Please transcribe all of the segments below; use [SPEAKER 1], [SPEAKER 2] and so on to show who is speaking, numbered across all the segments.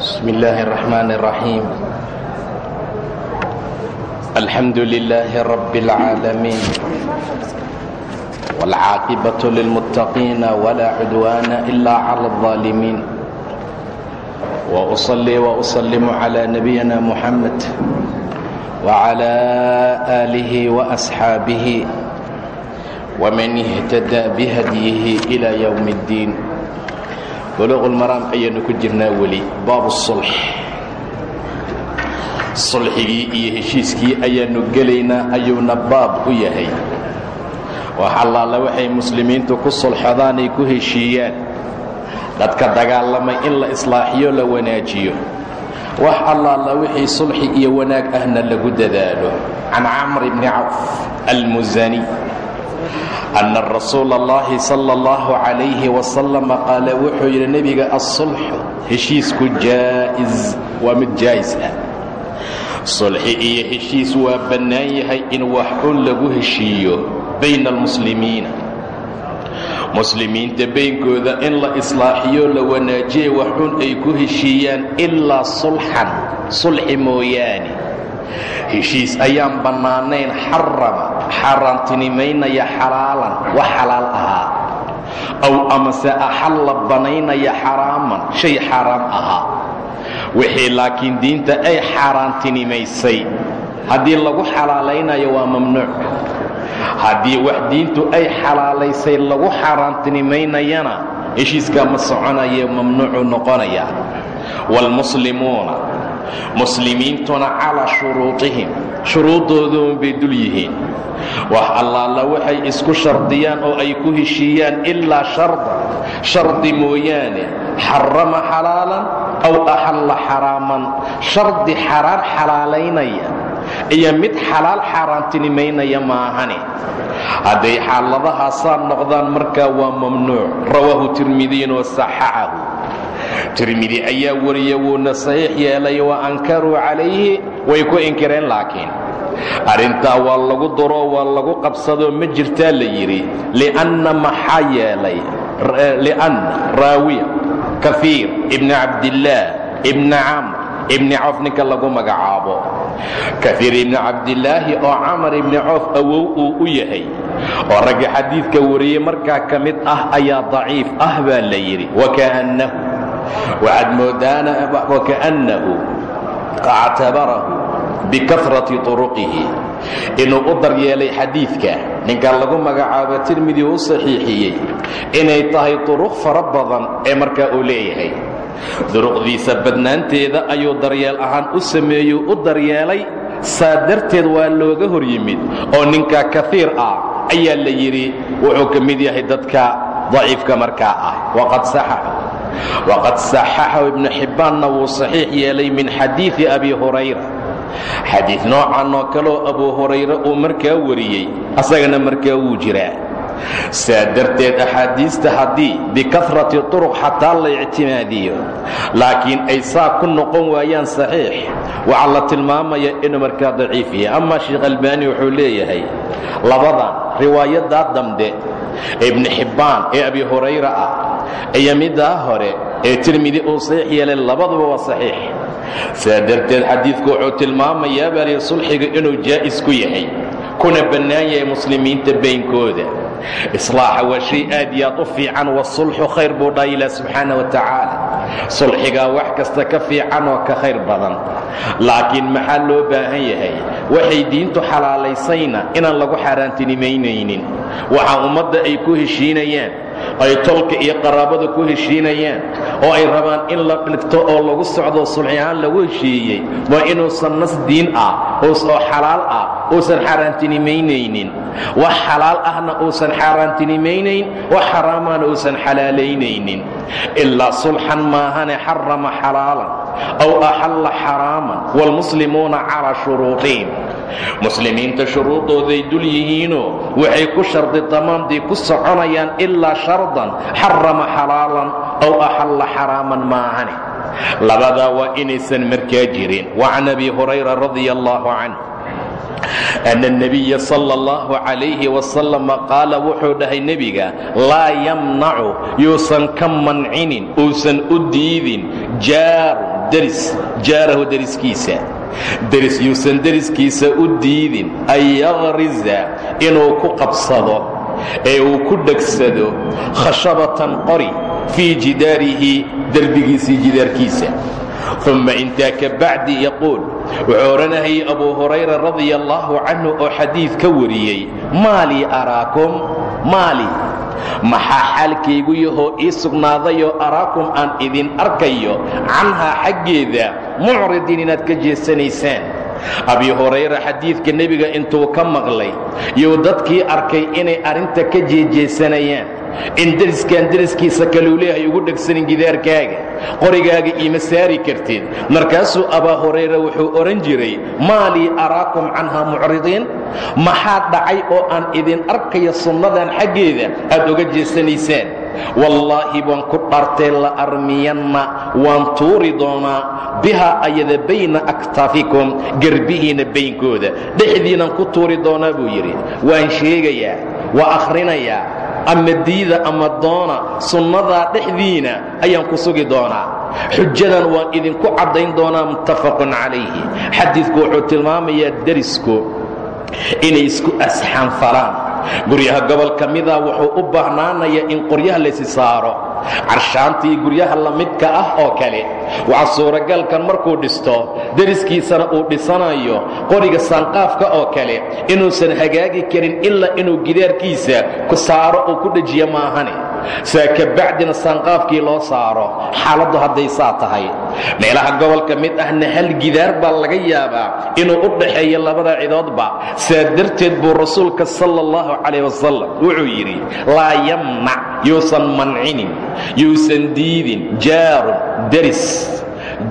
[SPEAKER 1] بسم الله الرحمن الرحيم الحمد لله رب العالمين والعاقبة للمتقين ولا عدوان إلا على الظالمين وأصلي وأسلم على نبينا محمد وعلى آله وأصحابه ومن اهتدى بهديه إلى يوم الدين buluuq ulmaraam ayaanu ku jirnaa weli baabu sulx sulxigii iyo heshiiskii ayaanu gelaynaa ayuuna baab u yahay wax allaala waxay muslimiintu ku sulxadaanay ku heshiiyaan dadka dagaalamay in la islaaxiyo la wanaajiyo wax allaala wixii sulxi iyo wanaag ahna lagu dadaalo can camr bni cawf almusani ana rasuula اllahi sala اllahu calayhi wasalama qaala wuxuu yidhi nebiga asulxu heshiisku jaa'iz waa mid jaa'is ah sulxi iyo heshiis waa bannaan yahay in wax lagu heshiiyo bayna almuslimiina muslimiinta baynkooda in la islaaxiyo la wanaajiya wax un ay ku heshiiyaan ilaa sulxan sulxi mooyaane heshiis ayaan bannaanayn xarama xaaraantinimaynaya xalaalan wax xalaal ahaa. Aw amase axalla banaynaya xaraaman shay xaaraam ahaa. Wixii laakiin diinta ay xaaraantinimaysay. Haddii lagu xalaalaynayo waa mamnuuc. Haddii wax diintu ay xalaalaysay lagu xaaraantinimaynayana heshiiskaa ma soconaye mamnuucu noqonaya. Waalmuslimuuna muslimiintuna calaa shuruudihim shuruuddooduun bay dul yihiin. Wax allaala waxay isku shardiyaan oo ay ku heshiiyaan ilaa sharda. Shardi mooyaane xarama xalaalan aw axalla xaraaman. Shardi xaraan xalaalaynaya iyo mid xalaal xaaraantinimaynaya maahane hadday xaaladahaasaa noqdaan markaa waa mamnuuc. Rawaahu tirmidiin wa saxaxahu tirmidi ayaa wariye wuuna saxiix yeelay wa ankaruu calayhi way ku inkireen laakiin arrintaa waa lagu duro waa lagu qabsadoo ma jirtaa la yidhi li'anna maxaa yeelay li'anna raawiya kafiir ibni cabdillaah ibni camr ibni cawf ninka lagu magacaabo. Kafiir ibni cabdilaahi oo camar ibni cawf awow uu u yahay oo ragga xadiidka wariyey markaa ka mid ah ayaa daciif ah baa la yidhi wakaannahu waxaad moodaana wakaannahu actabarahu bikafrati turuqihi inuu u daryeelay xadiidka ninka lagu magacaabo tirmidi u saxiixiyey inay tahay turuq fara badan ee markaa uu leeyahay duruqdiisa badnaanteeda ayuu daryeel ahaan u sameeyey u daryeelay saa darteed waa looga hor yimid oo ninka kaiir ah ayaa la yidhi wuxuu ka mid yahay dadka daciifka markaa ah waqad saxaxahu ibnu xibbaanna wuu saxiix yeelay min xadiidi abi hurayra xadiid noocan oo kaleoo abu hurayre uu markaa wariyey asagana markaa wuu jiraa saa darteed axaadiista haddii bikafrati turuq xataa la ictimaadiyo laakiin ay saa ku noqon waayaan saxiix waxaa la tilmaamaya inuu markaa daciif yahay amaa sheekh albaani wuxuu leeyahay labadan riwaayadaa dambe ibni xibbaan ee abi hurayra ah iyo middaa hore ee tirmidi uu saxiix yeelay labaduba waa saxiix. Saa darteed xadiidku wuxuu tilmaamayaa baa lihi sulxiga inuu jaa'is ku yahay kuna bannaan yahay muslimiinta baynkooda islaaxa waa shay aad iyo aad u fiican wasulxu khayr buu dhaha ilaah subxaana wa tacaala. Sulxigaa wax kasta ka fiican oo ka khayr badan. Laakiin maxaa loo baahan yahay? Waxay diintu xalaalaysayna inaan lagu xaaraantinimaynaynin waxaa ummadda ay ku heshiinayaan ay tolka iyo qaraabada ku heshiinayaan oo ay rabaan in la dhigto oo lagu socdo sulxi ahaan lagu heshiiyey waa inuusan nas diin ah oo xalaal ah uusan xaaraantinimaynaynin wax xalaal ahna uusan xaaraantinimaynayn wax xaraamana uusan xalaalaynaynin ilaa sulxan maahane xarama xalaalan aw axalla xaraaman waalmuslimuuna calaa shuruudihim muslimiinta shuruudooday dul yihiino waxay ku shardi damaanday ku soconayaan ilaa shardan xarama xalaalan ow axalla xaraaman maahane labadaa waa inaysan markaa jirin wacan abi hurayra radia allaahu canhu ana اnabiya sala اllahu calayhi wasalama qaala wuxuu dhahay nebiga laa yamnacu yuusan ka mancinin uusan u diidin jaarun deris jaarahu deriskiisa deris yuusan deriskiisa u diidin an yaqriza inuu ku qabsado ee uu ku dhegsado khashabatan qori fii jidaarihi derbigiisii jidaarkiisa. Uma intaa ka bacdi yaquul wuxuu odhanayay abuu hurayra radia allaahu canhu oo xadiid ka wariyey maalii araakum? Maali maxaa xaalkaygu yahoo ii sugnaadayoo araakum aan idin arkayo canhaa xaggeeda mucridiin inaad ka jeesanaysaan. Abi hurayra xadiidka nebiga intuu ka maqlay yuu dadkii arkay inay arrinta ka jeejeesanayaan in deriskaan deriskiisa kaluu leeyahay ugu dhegsanin gidaarkaaga. Qorigaaga iima saari kartid. Markaasuu abaa hurayra wuxuu odhan jiray maalii araakum canhaa mucridiin? Maxaa dhacay oo aan idin arkayo sunnadan xaggeeda? Aad oga jeesanaysaan wallaahi waan ku dhartee la armiyanna waan tuuri doonaa. Bihaa ayada bayna aktaafikum garbihiinna baynkooda. Dhexdiinan ku tuuri doonaa buu yidhi. Waan sheegayaa waa akhrinayaa ama diida ama doona sunnadaa dhexdiina ayaan ku sugi doonaa. Xujadan waan idinku caddayn doonaa muttafaqun calayhi. Xadiidku wuxuu tilmaamayaa derisku inay isku asxaanfalaan guryaha gobol ka mida wuxuu u baahnaanayaa in qoryaha laysi saaro. Carshaantii guryaha la midka ah oo kale. Waxaa suuragalkan markuu dhisto deriskiisana uu dhisanayo qoriga saanqaafka oo kale. Inuusan hagaagi karin ilaa inuu gidaarkiisa ku saaro uu ku dhejiyo maahane saa ka bacdina saanqaafkii loo saaro xaaladdu hadday saa tahay. Meelaha gobolka mid ahna hal gidaar baa laga yaabaa inuu u dhaxeeyo labada cidoodba saa darteed buu rasuulka sala allahu calayh wasalam wuxuu yidhi laa yamnac yuusan mancinin yuusan diidin jaarun deris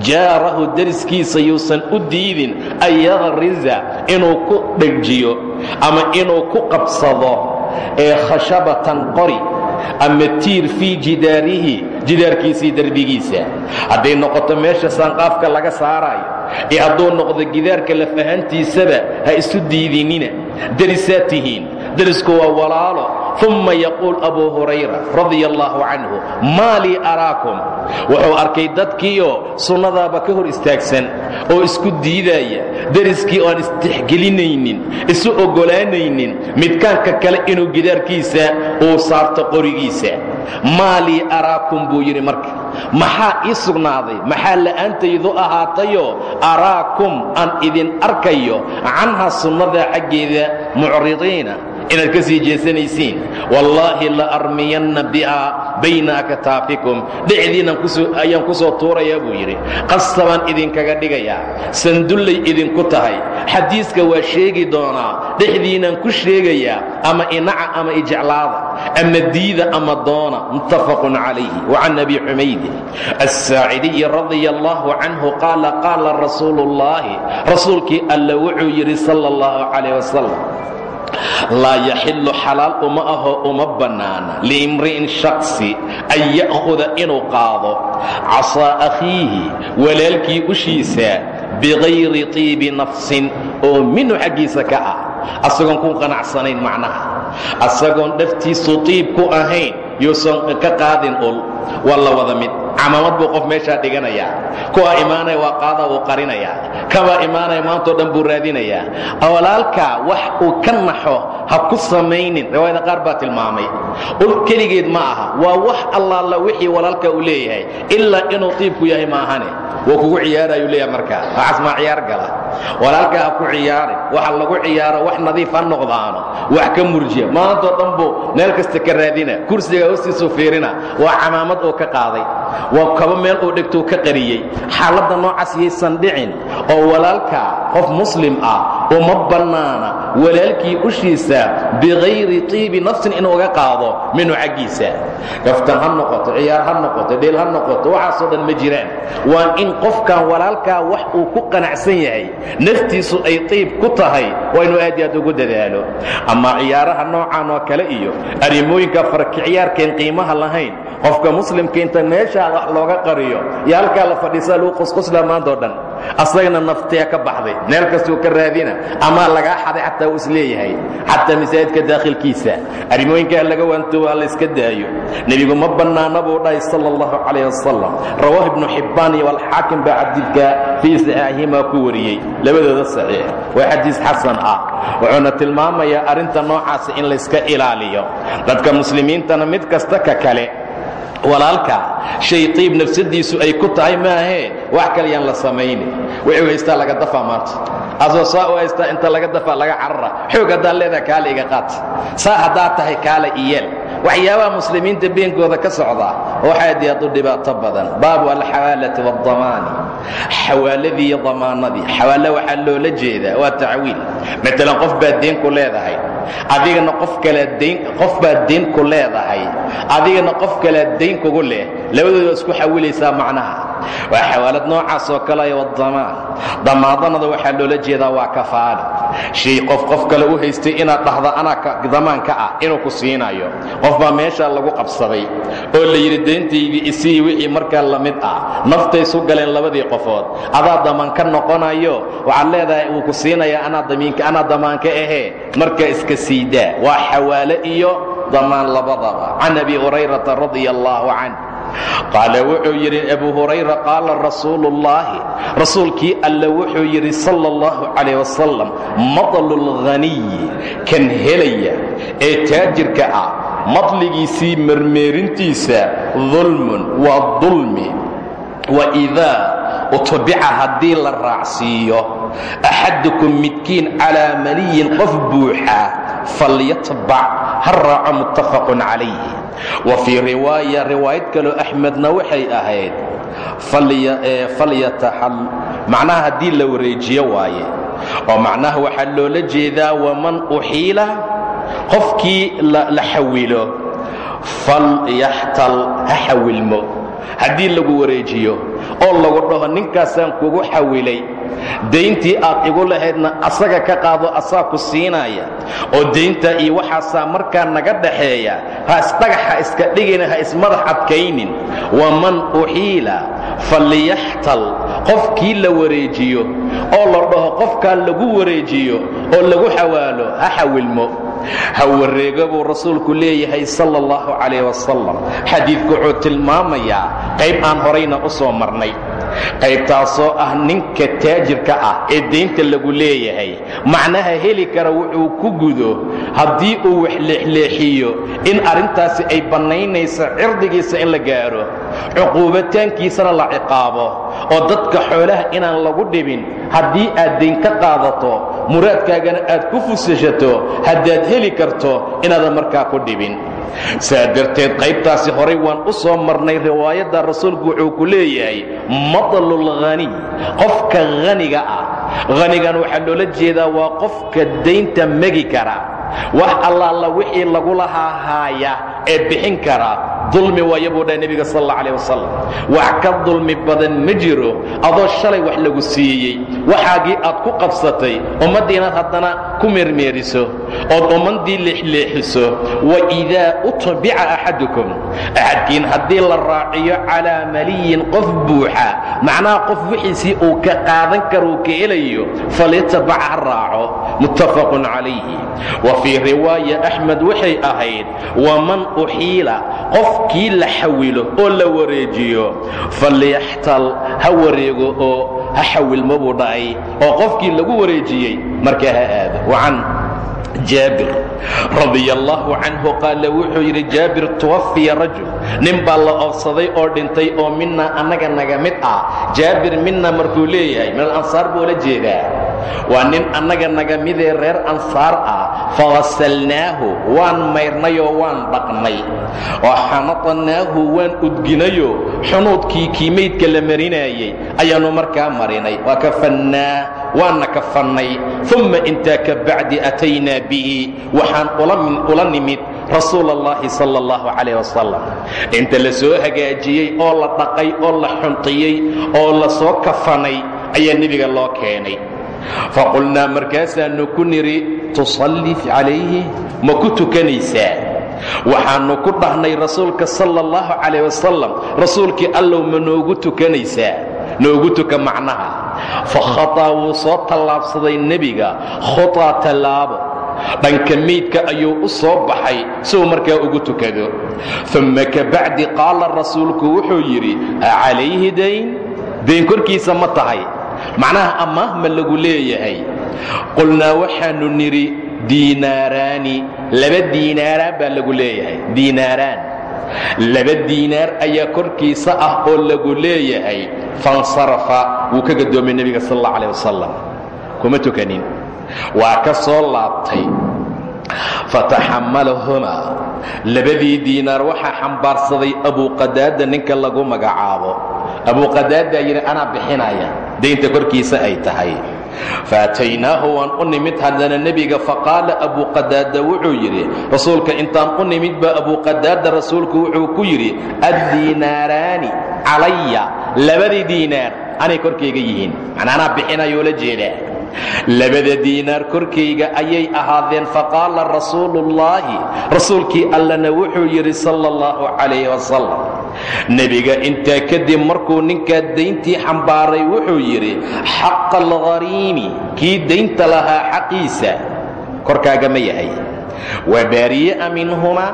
[SPEAKER 1] jaarahu deriskiisa yuusan u diidin an yaqriza inuu ku dhegjiyo ama inuu ku qabsado ee khashabatan qori ama tiir fii jidaarihi jidaarkiisii derbigiisa hadday noqoto meesha saanqaafka laga saaraayo ee hadduu noqdo gidaarka lafahantiisaba ha isu diidinina derisaad tihiin derisku waa walaalo. Uma yaquul abuu hurayra radia allaahu canhu maa lii araakum? Wuxuu arkay dadkiioo sunnadaaba ka hor istaagsan oo isku diidaaya deriskii oan istixgelinaynin isu oggolaanaynin midkaanka kale inuu gidaarkiisa uu saarto qorigiisa. Maa lii araakum? buu yidhi marka. Maxaa ii sugnaaday? Maxaa la'aantaydu ahaatayoo araakum aan idin arkayo canha sunnadaa xaggeeda mucridiina inaad ka sii jeesanaysiin. Wallaahi la armiyanna biha bayna aktaafikum dhexdiinnan ayaan ku soo tuurayaa buu yidhi. Qasabaan idinkaga dhigayaa sandullay idinku tahay. Xadiiska waa sheegi doonaa dhexdiinnan ku sheegayaa ama inaca ama ijeclaada. Ama diida ama doona. Muttafaqun calayhi. Wacan abi xumaydin assaacidiyi radia allaahu canhu qaala qaala rasuulu ullaahi rasuulkii alla wuxuu yidhi sala allahu calayh wasalam laa yaxillu xalaal uma ahoo uma bannaana liimri'in shaksi an ya'khuda inuu qaado casaa akhiihi walaalkii ushiisa bikayri tiibi nafsin oo minhu xaggiisa ka ah asagoon ku qanacsanayn macnaha asagoon dhaftiisu tiib ku ahayn yuusan ka qaadin ul waa la wada mid. Camaamad buu qof meeshaa dhiganayaa kuwaa imaanaya waa qaada uu qarinayaa kabaa imaanaya maantao dhan buu raadinayaa walaalkaa wax uu ka naxo ha ku samaynin. Riwaayada qaar baa tilmaamay. Ul keligeed ma aha. Waa wax allaala wixii walaalka uu leeyahay. Ilaa inuu tiibku yahay maahane wuu kugu ciyaarayuu leeyahay markaa waxaas maa ciyaar gala. Walaalkaa ha ku ciyaarin. Waxa lagu ciyaaro wax nadiif ha noqdaano. Wax ka murjiya. Maantao dhan buu meel kasta ka raadina. Kursiga hoostiisuu fiirina. Waa camaamad oo ka qaaday. Waa kaba meel uu dhigtuu ka qariyey. Xaaladda noocaas yaysan dhicin oo walaalkaa qof muslim ah uma bannaana walaalkii ushiisa bikayri tiibi nafsin inuu uga qaado minhu xaggiisa. Gaftan ha noqoto ciyaar ha noqoto dheel ha noqoto waxaasoo dhan ma jiraan. Waa in qofkan walaalkaa wax uu ku qanacsan yahay naftiisu ay tiib ku tahay waa inuu aad iyo aad ugu dadaalo. Ama ciyaaraha noocan oo kale iyo arrimooyinka farkiciyaarkeen qiimaha lahayn qofka muslimka inta meeshaa wax looga qariyo iyo halkaa la fadhiisaa lagu qusquslaa maantao dhan. Asagana naftee ka baxday meel kastuu ka raadina amaa lagaa xaday xataa uu is leeyahay xataa masaajidka daakhilkiisa. Arrimooyinkaa laga waantoobo ha layska daayo. Nebigu ma bannaana buu dhahay sala allahu calayh wasalam rawaahu ibnu xibbaan iyo alxaakim baa xadiidka fii saxiixihimaa ku wariyey labadooda saxiix. Waa xadiis xasan ah wuxuuna tilmaamayaa arrinta noocaasa in layska ilaaliyo. Dadka muslimiintana mid kasta ka kale walaalka shay tiib nafsadiisu ay ku tahay maahee wax kale yaan la samaynin wuxuu haystaa laga dafaa maanta. Asoo saa u haystaa inta laga dafaa laga carara. Xoog haddaad leedaha kaale iga qaat saa haddaad tahay kaale iyeel waxyaabaha muslimiinta beenkooda ka socda waxaad yaad u dhibaato badan. Baabu alxawaalati waaldamaani xawaaladii iyo damaanadii. Xawaalo waxaa loola jeedaa. Waa tacwiil. Maalan qof baad deen ku leedahay. Adigana qof kalead dayn qof baad dayn ku leedahay. Adigana qof kalead dayn kugu leh. Labadooda isku xawilaysaa macnaha waa xawaalad noocaas oo kale wadamaan damaadanada waxaa loola jeedaa waa kafaale shay qof qof kale u haystay inaad dhahda anaa damaanka ah inuu ku siinayo. Qof baa meeshaa lagu qabsaday oo la yidhi dayntaydii isii wixii markaa la mid ah. Naftaysu galeen labadii qofood. Adaa damaan ka noqonayo waxaad leedahay wuu ku siinaya anaa damaanka ahee. Markaa iska siidaa waa xawaale iyo damaan labadaba. Can abi hurayrata radia allaahu canh qaala wuxuu yidhi abu hurayra qaala rasuulu ullaahi rasuulkii alle wuxuu yidhi sala allahu calayh wasalam madlu lghaniyi kan helaya ee taajirka ah madligiisii mermeerintiisa dulmun waa dulmi waidaa utbica haddii la raacsiiyo axadukum midkiin calaa maniyin qof buuxa falyatbac. Ha raaco muttafaqun calayhi wa fii riwaaya riwaayad kaloo axmedna waxay ahayd macnaha haddii la wareejiyo waaye. Oo macnaha waxaa loola jeedaa waman uxiila qofkii la xawilo falyaxtal ha xawilmo. Haddii lagu wareejiyo oo lagu dhaho ninkaasaan kugu xawilay dayntii aad igu lahaydna asaga ka qaado asaa ku siinaya oo dayntaa iyo waxaasaa markaa naga dhaxeeya ha isdhagaxa iska dhigina ha ismadax adkaynin. Waman uxiila falyaxtal. Qofkii la wareejiyo oo la dhaho qofkaa lagu wareejiyo oo lagu xawaalo ha xawilmo. Ha wareego buu rasuulku leeyahay sala allahu calayh wasalam xadiidku wuxuu tilmaamayaa qayb aan horayna u soo marnay qaybtaasoo ah ninka taajirka ah ee daynta lagu leeyahay. Macnaha heli kara wuxuu ku gudo haddii uu wax leexleexiyo in arrintaasi ay bannaynayso cirdigiisa in la gaaro cuquubataankiisana la ciqaabo oo dadka xoolaha inaan lagu dhibin haddii aad dayn ka qaadato muraadkaagana aad ku fusashato haddaad heli karto inaadan markaa ku dhibin saa darteed qaybtaasi horay waan u soo marnay riwaayadda rasuulku wuxuu ku leeyahay madlulghaniy qofka haniga ah. Hanigan waxaa loola jeedaa waa qofka daynta megi kara. Wax allaala wixii lagu lahaa haaya ee bixin kara dulmi waaya buu dhahay nebiga sal alla alih wasalam wax ka dulmi badan ma jiro adoo shalay wax lagu siiyey. Waxaagii aad ku qabsatay ummaddii inaad haddana ku meermeeriso ood ummaddii leexleexiso waidaa utbica axadukum. Axadkiin haddii la raaciyo calaa maliyin qof buuxa macnaha qof wixiisii uu ka qaadan karo uu ka helayo falyatabac ha raaco muttafaqun calayhi. Wa fii riwaaya axmed waxay ahayd waman uxiila qofkii la xawilo oo la wareejiyo falyaxtal ha wareego oo ha xawilmo buu dhacay oo qofkii lagu wareejiyey markaa ha aado. Wacan jaabir radia allaahu canhu qaala wuxuu yidhi jaabir tuwafiya rajul. Nin baa la oobsaday oo dhintay oo mina annaga naga mid ah. Jaabir mina markuu leeyahay min alansaar buu la jeedaa waa nin annaga naga midee reer ansaar ah fagasalnaahu waan mayrnayoo waan dhaqnay oo xanatanaahu waan udginayoo xunuudkii kiimaydka la marinaayey ayaannu markaa marinay. Waa kafannaa waana kafannay. Umma intaa ka bacdi ataynaa bihi waxaan ula nimid rasuul allahi sal allahu calayh wasalam inta la soo hagaajiyey oo la dhaqay oo la xunqiyey oo la soo kafanay ayaa nebiga loo keenay faqulnaa markaasaannu ku nidhi tusalli calayhi ma ku tukanaysaa? Waxaannu ku dhahnay rasuulka sala allahu calayh wasalam rasuulkii allow ma noogu tukanaysaa. Noogu tuka macnaha. Fa khataa wuu soo tallaabsaday nebiga. Khutaa tallaabo. Dhanka meydka ayuu u soo baxay siuu markaa ugu tukado. Umma kabacdi qaala rasuulku wuxuu yidhi a calayhi dayn? Dayn korkiisa ma tahay macnaha amaah ma lagu leeyahay. Qulnaa waxaannu nidhi diinaaraani laba diinaaraan baa lagu leeyahay. Diinaaraan laba diinaar ayaa korkiisa ah oo lagu leeyahay. Fansarafa wuu ka gadoomay nebiga sal alla alih wasalam kuma tukanin. Waa ka soo laabtay. Fataxamalahumaa labadii diinaar waxaa xambaarsaday abuqadaada ninka lagu magacaabo abuqadaadaa yidhi anaa bixinaya. Daynta korkiisa ay tahay. Faataynaahu waan u nimid haddana nebiga faqaala abuqadaada wuxuu yidhi rasuulka intaan u nimid baa abuqadaada rasuulku wuxuu ku yidhi addiinaaraani calaya labadii diinaar anay korkayga yihiin. Macnaa anaa bixinayoo la jeedaa labada diinaar korkayga ayay ahaadeen faqaala rasuuluullaahi rasuulkii allana wuxuu yidhi sala allahu calayh wasalam nebiga intaa kadib markuu ninkaa dayntii xambaaray wuxuu yidhi xaqa alghariimi kii daynta lahaa xaqiisa korkaaga ma yahay. Wa baariya'a minhumaa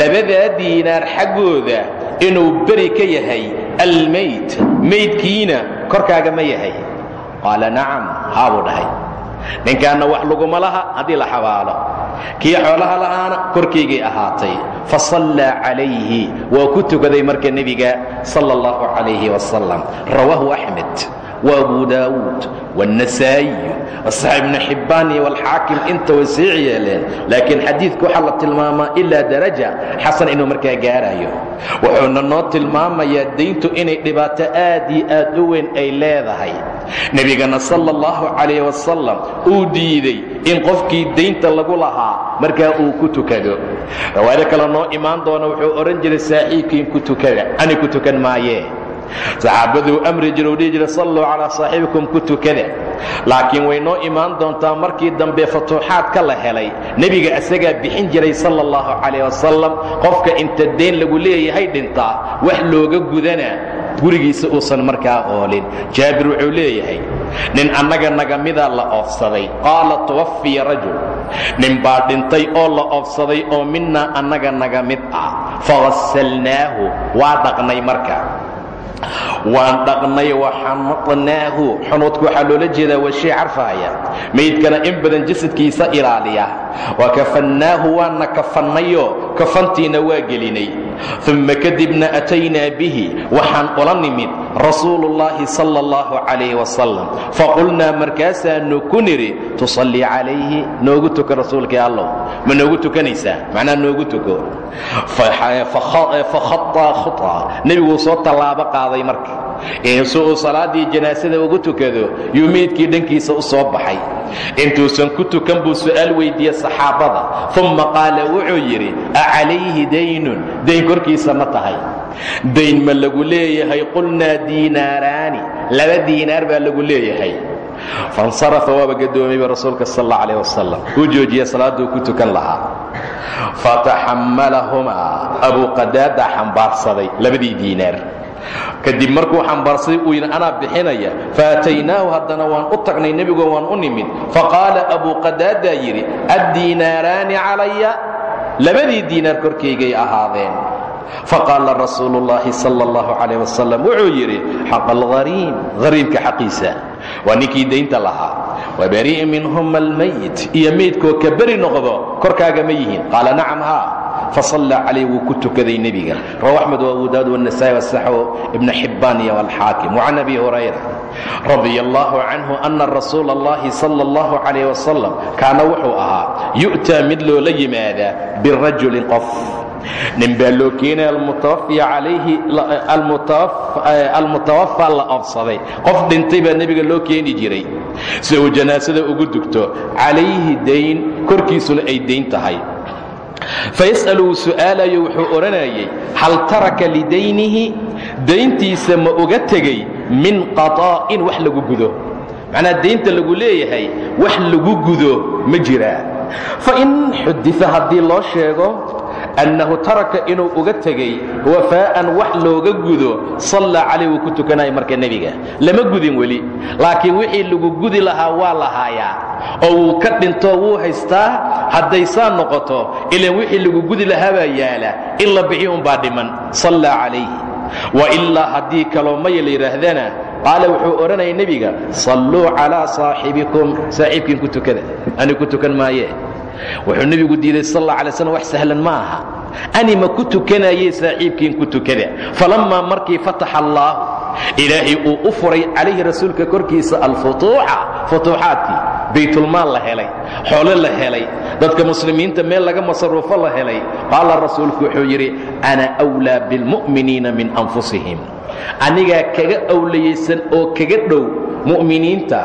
[SPEAKER 1] labadaa diinaar xaggooda inuu beri ka yahay almayd maydkiina korkaaga ma yahay. Qaala nacam haabuu dhahay ninkaanna wax laguma laha haddii la xabaalo. Kii xoolaha lahaana korkaygay ahaatay. Fa sallaa calayhi waa ku tukaday marka nebiga sala allahu calayhi wasalam rawaahu axmed abu daawuud wاnnasaa'iyu wasax ibnu xibbaan iyo walxaakim inta way sii yeeleen laakiin xadiidku waxaa la tilmaamaa ilaa daraja xasan inuu markaa gaarayo. Wuxuuna noo tilmaamayaa dayntu inay dhibaato aad iyo aad u weyn ay leedahay. Nebigana sala allahu calayh wasalam uu diiday in qofkii daynta lagu lahaa markaa uu ku tukado. Rawaayado kale noo imaan doona wuxuu odhan jiray saaxiibkiin ku tukada ani ku tukan maayee saxaabaduu amri jira u dhihi jira salluu calaa saaxibikum ku tukada laakiin way noo imaan doontaa markii dambe futuuxaadka la helay. Nebiga isagaa bixin jiray sala allahu calayh wasalam qofka inta dayn lagu leeyahay dhintaa wax looga gudanaa gurigiisa uusan markaa oolin. Jaabir wuxuu leeyahay nin annaga naga midaa la oofsaday. Qaala tuwafiya rajul. Nin baa dhintay oo la oofsaday oo minnaa annaga naga mid ah. Fawassalnaahu waa dhaqnay marka waan dhaqnay waxamadnaahu xunuudka waxaa loola jeedaa waa shay carfaaya. Maydkana in badan jasadkiisa ilaaliya. Wa kafannaahu waana kafannayo. Kafantiina waa gelinay. Uma kadibna ataynaa bihi. Waxaan ula nimid rasuuluullaahi sala allahu calayh wasalam faqulnaa markaasaanu ku nidhi tusallii calayhi. Noogu tuka rasuulkii allow ma noogu tukanaysaa? Macnaa noogu tuko. Fakhataa khutaa nebiguu soo tallaabo qaaday marka si uu salaaddii janaasada ugu tukado yuu meydkii dhankiisa u soo baxay. Intuusan ku tukan buu su'aal weyddiiyey saxaabada. Umma qaala wuxuu yidhi a calayhi daynun? Dayn korkiisa ma tahay. Dayn ma lagu leeyahay qulnaa diinaaraani. Laba diinaar baa lagu leeyahay. Fansarafa waaba gadoomayba rasuulka sal alla alah wasalam uu joojiya salaadduu ku tukan lahaa. Fataxammalahumaa abuqadaada xambaarsaday labadii diinaar kadib markuu xambaarsaday uu yidhi anaa bixinaya. Faataynaahu haddana waan u tagnay nebigoo waan u nimid. Faqaala abuqadaadaa yidhi addiinaaraani calaya. Labadii diinaar korkaygay ahaadeen. Faqaala rasuulu llaahi sal allahu calayh wasalam wuxuu yidhi xaqa alhariim hariimka xaqiisa. Waa ninkii daynta lahaa. Wabari'i minhuma almayit. Iyo meydkoo ka beri noqdo korkaaga ma yihiin. Qaala nacam haa fasallaa calayh wuu ku tukaday nebiga rawa axmed wa abu daawud wاnasaa'i wasaxwo ibna xibbaan iyo alxaakim wacan abi hurayra radia allahu canhu ana rasuula allahi sala allahu calayh wasalam kaana wuxuu ahaa yu'taa mid loola yimaadaa birajulin qof nin baa loo keenaya almutawafaa la oofsaday qof dhintay baa nebiga loo keeni jiray si uu janaasada ugu dugto calayhi dayn korkiisuna ay dayn tahay fayas'alu wuu su'aalayo wuxuu odhanayay hal taraka lidaynihi dayntiisa ma uga tegey min qadaa'in wax lagu gudo macnaa daynta lagu leeyahay wax lagu gudo ma jiraa fa in xudita haddii loo sheego annahu taraka inuu uga tegey wafaa'an wax looga gudo sallaa calayh wuu ku tukanaya marka nebiga lama gudin weli laakiin wixii lagu gudi lahaa waa la haayaa oo wuu ka dhinto wuu haystaa hadday saa noqoto ilan wixii lagu gudi lahaa baa yaalla in la bixi unbaa dhiman sallaa calayh wa ilaa haddii kaloo maya la yidhaahdana qaala wuxuu odhanaya nebiga salluu calaa saaxibikum saaxiibkiin ku tukada ani ku tukan maaye wuxuu nebigu diiday sal alla alay slam wax sahlan ma aha. Ani ma ku tukanayey saaxiibkiin ku tukada. Falammaa markii fataxa allaahu ilaahay uu u furay calayhi rasuulka korkiisa alfutuuxa futuuxaadkii baytulmaal la helay xoole la helay dadka muslimiinta meel laga masarufo la helay. Qaala rasuulku wuxuu yidhi ana wlaa bilmu'miniina min anfusihim. Anigaa kaga awlayaysan oo kaga dhow mu'miniinta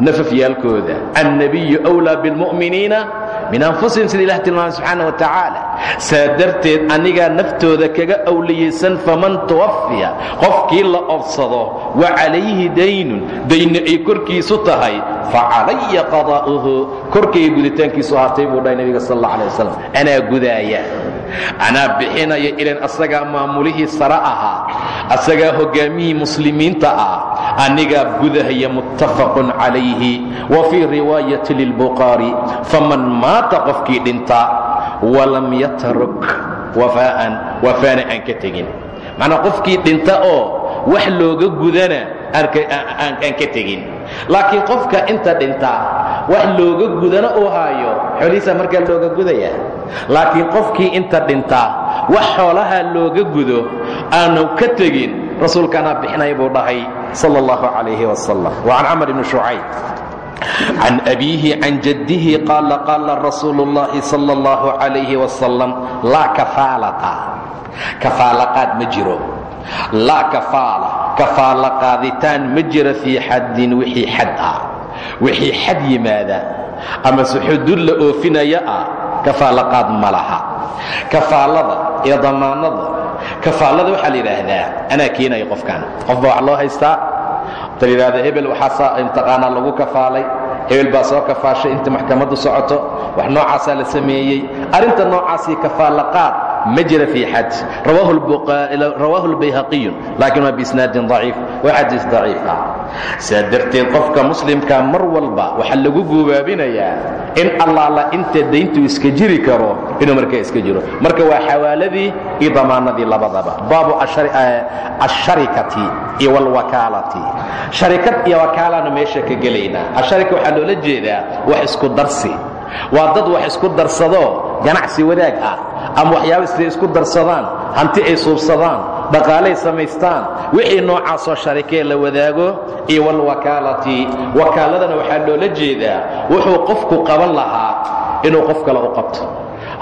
[SPEAKER 1] nafafyaalkooda. Annabiyu wlaa bilmu'miniina min anfusihim sida ilah tilmaamay subxaana wa tacaala saa darteed anigaa naftooda kaga awliyaysan faman tuwafiya qofkii la obsado wa calayhi daynun dayni ay korkiisu tahay facalaya qadaa'uhu korkayga guditaankiisu ahaatay buu dhahay nebiga sal alla alay wasalam anaa gudaaya anaa bixinaya ilan asagaa maamulihii sare ahaa asagaa hoggaamihii muslimiinta ah. Anigaa gudahaya muttafaqun calayhi wa fii riwaayati lilbukhaari faman maata qofkii dhinta walam yatruk wafaa'an wafaana aan ka tegin. Macnaa qofkii dhinta oo wax looga gudana aan ka tegin laakiin qofka inta dhinta wax looga gudana uu haayo xoolihiisa markaa looga gudaya laakiin qofkii inta dhinta wax xoolaha looga gudo aanu ka tegin rasuulkaanaa bixinaya buu dhahay sal اllahu calayhi wasalam wacan camr ibni shucayb can abiihi can jaddihi qaala qaala rasuulu اllahi sal اllahu calayhi wasalam laa kafaalata kafaalaqaad ma jiro laa kafaala kafaala qaaditaan ma jiro fii xaddin wixii xad ah. Wixii xad yimaada amase xuduud la oofinaya ah kafaalaqaad ma laha. Kafaalada iyo damaanada kafaalada waxaa la yidhaahdaa anaa keenaya qofkan. Qofba wax loo haystaa? Ta layidhahda hebel waxaasaa imtiqaanaa lagu kafaalay. Hebel baa soo kafaashay inta maxkamaddu socoto. Wax noocaasaa la sameeyey. Arrinta noocaasii kafaalaqaad ma jira fii xad rawaahu lbayhaqiyu laakiin waa biisnaadin daciif waa xadiis daciif ah. Saa darteed qofka muslimka mar walba waxaa lagu guubaabinayaa in allaala inta dayntu iska jiri karo inuu markaa iska jiro. Marka waa xawaaladii iyo damaanadii labadaba. Baabu asharikati iyo walwakaalati. Sharikad iyo wakaalana meesha ka gelaynaa asharika waxaa loola jeedaa wax isku darsi. Waa dad wax isku darsado ganacsi wadaag ah ama waxyaaba siday isku darsadaan hanti ay suubsadaan dhaqaalay samaystaan wixii noocaasoo sharikee la wadaago iyo walwakaalati wakaaladana waxaa loola jeedaa wuxuu qofku qaban lahaa inuu qof kale u qabto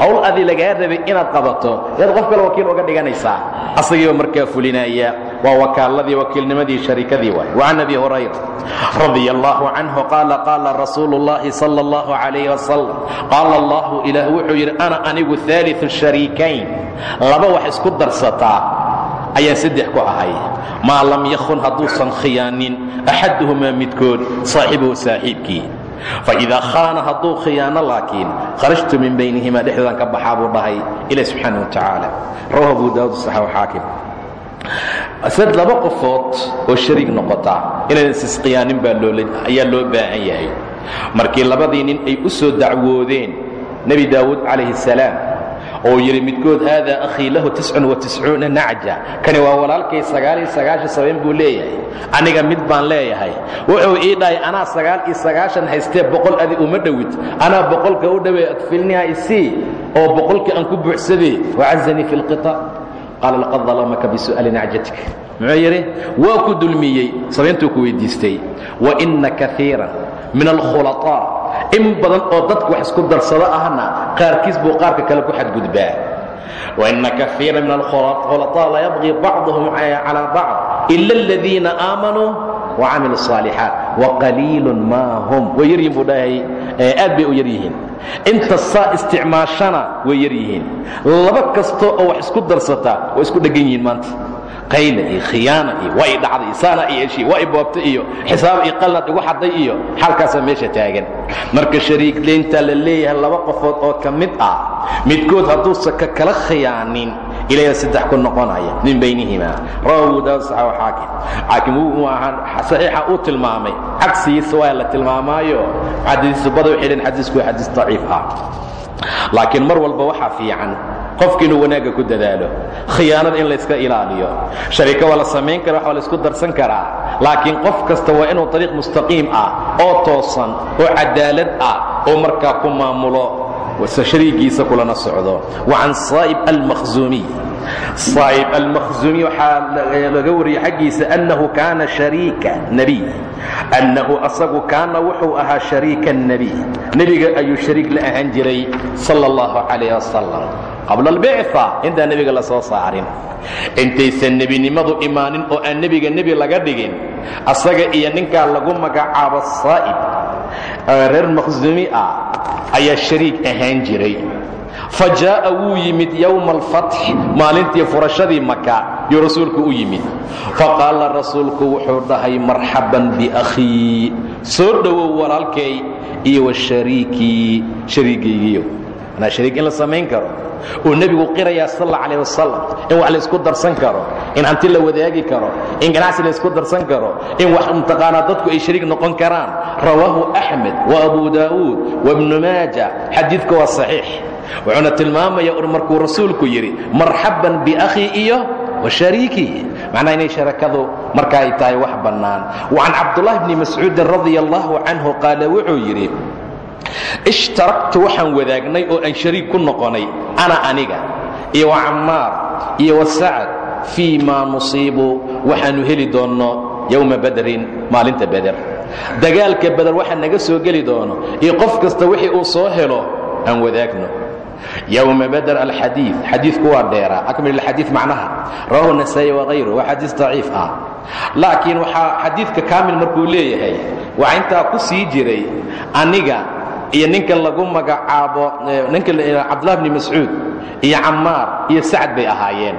[SPEAKER 1] hawl adii lagaa rabay inaad qabato yaad qof kale wakiil uga dhiganaysaa. Asagiiba markaa fulinaya waa wakaaladii wakiilnimadii sharikadii waay. Wacan abi hurayra radi allahu canhu qaala qaala rasuulu اllahi sal اllahu calayh wasalam qaala allahu ilaah wuxuu yidhi ana anigu aaliu shariikayn. Laba wax isku darsataa ayaan saddex ku ahay. Maa lam yakun hadduusan khiyaanin axaduhumaa midkood saaxibahu saaxiibkii faidaa khaana hadduu khiyaano laakiin kharajtu min baynihima dhexdoodan ka baxaa buu dhahay ilahi subxaana wa tacaala. Rawahu abu daawud saxaw xaakim. Sad laba qofood oo shariig noqota inaynan isisqiyaanin ayaa loo baahan yahay. Markii labadii nin ay u soo dacwoodeen nebi daawuud calayhi salaam oo yidhi midkood haadaa akhii lahu tiscuuna nacja. Kani waa walaalkay buu leeyahay. Aniga mid baan leeyahay. Wuxuu ii dhahay anaa haystee boqol adi uma dhowid. Anaa boqolka u dhowey adfilniha isii oo boqolkii aan ku buuxsadee. Wacazanii fi lqita qaala laqad dalamaka bisu'aali nacjatik. Muxuu yidhi waa ku dulmiyey. Sabayntuu ku weyddiistay waina kaiiran min alkhulaطaa in badan oo dadka wax isku darsado ahna qaarkiis buu qaarka kale ku xadgudbaa waina kaiira min alkhulaطaa la yabqii bacduhum calى bacd ila اladiina aamanuu wacamilu الصaalixaat waqaliilu maa hum way yaryihin buu dhahay aad bay u yar yihiin inta saa isticmaashana way yar yihiin laba kasta oo wax isku darsata waa isku dheggan yihiin maanta qayla iyo khiyaana iyo waa i dhacday saana i eshi waa i boobtay iyo xisaab iyo qalad igu xaday iyo xaalkaasaa meesha taagan. Marka shariiglayntaa la leeyahay laba qofood oo ka mid ah midkood hadduusa ka kala khiyaanin ilaa saddex ku noqonaya min baynihima rawahu daawud saxaw xaakim. Xaakim uu ahaa saxiixa uu tilmaamay. Cagsigiisa waa la tilmaamaayo. Xadiisubada waxay dheen xadiisku xadiis daciif ah. Laakiin mar walba waxaa fiican qofka inuu wanaagga ku dadaalo. khiyaanada in layska ilaaliyo. Sharika waa la samayn kara waa laysku darsan karaa. Laakiin qof kasta waa inuu ariiq mustaqiim ah oo toosan oo cadaalad ah oo markaa ku maamulo. Shariigiisa kulana socdo. Wa can saa'ib almakhzuumiy saa'ib almakhzuumiy waxaa laga wariyey xaggiisa annahu kaana shariika nebiy annahu asagu kaana wuxuu ahaa shariika nebiy nebiga ayuu shariik la ahaan jiray sala allahu calayh wasalam qabla albicfa intaan nebiga la soo saarin. Intaysan nebinimadu imaanin oo aan nebiga nebi laga dhigin asaga iyo ninkaa lagu magacaabo saa'ib reer makhzuumi ah ayaa jiray fa jaa'a wuu yimid yowma alfatx maalintii furashadii maka yuu rasuulku u yimid. Faqaala rasuulku wuxuu dhahay marxaban biakhii soo dhowow walaalkay iyo wa shariikii shariigaygiyo anaa shariik in la samayn karo uu nebigu qirayaa sal alla calah wasalam in wax laysku darsan karo in hanti la wadaagi karo in ganacsi laysku darsan karo in wax mutaqaanaa dadku ay shariik noqon karaan. Rawaahu axmed wa abu daa'uud wabnu maaja xadiidka waa saxiix wuxuuna tilmaamaya un markuu rasuulku yidhi marxaban biakhii iyo wa shariikii macnaha inay sharakadu marka ay tahay wax bannaan. Wa can cabdullahi bni mascuudin radia allahu canhu qaala wuxuu yidhi ishtaraktu waxaan wadaagnay oo aan shariik ku noqonay ana aniga iyo wa cammaar iyo wa sacad fii maa nusiibu waxaannu heli doonno yowma badrin maalinta beder dagaalka beder waxa naga soo geli doono iyo qof kasta wixii uu soo helo aan wadaagno yowma bader alxadii xadiidku waa dheeraa akmil alxadii macnaha rawahu nasaa'i waa xadiis daciif ah laakiin waxaa xadiidka kaamil markuu leeyahay waxaa intaa ku sii jiray aniga iyo ninka lagu magacaabo ninka cabdullah bni mascuud iyo cammaar iyo sacad bay ahaayeen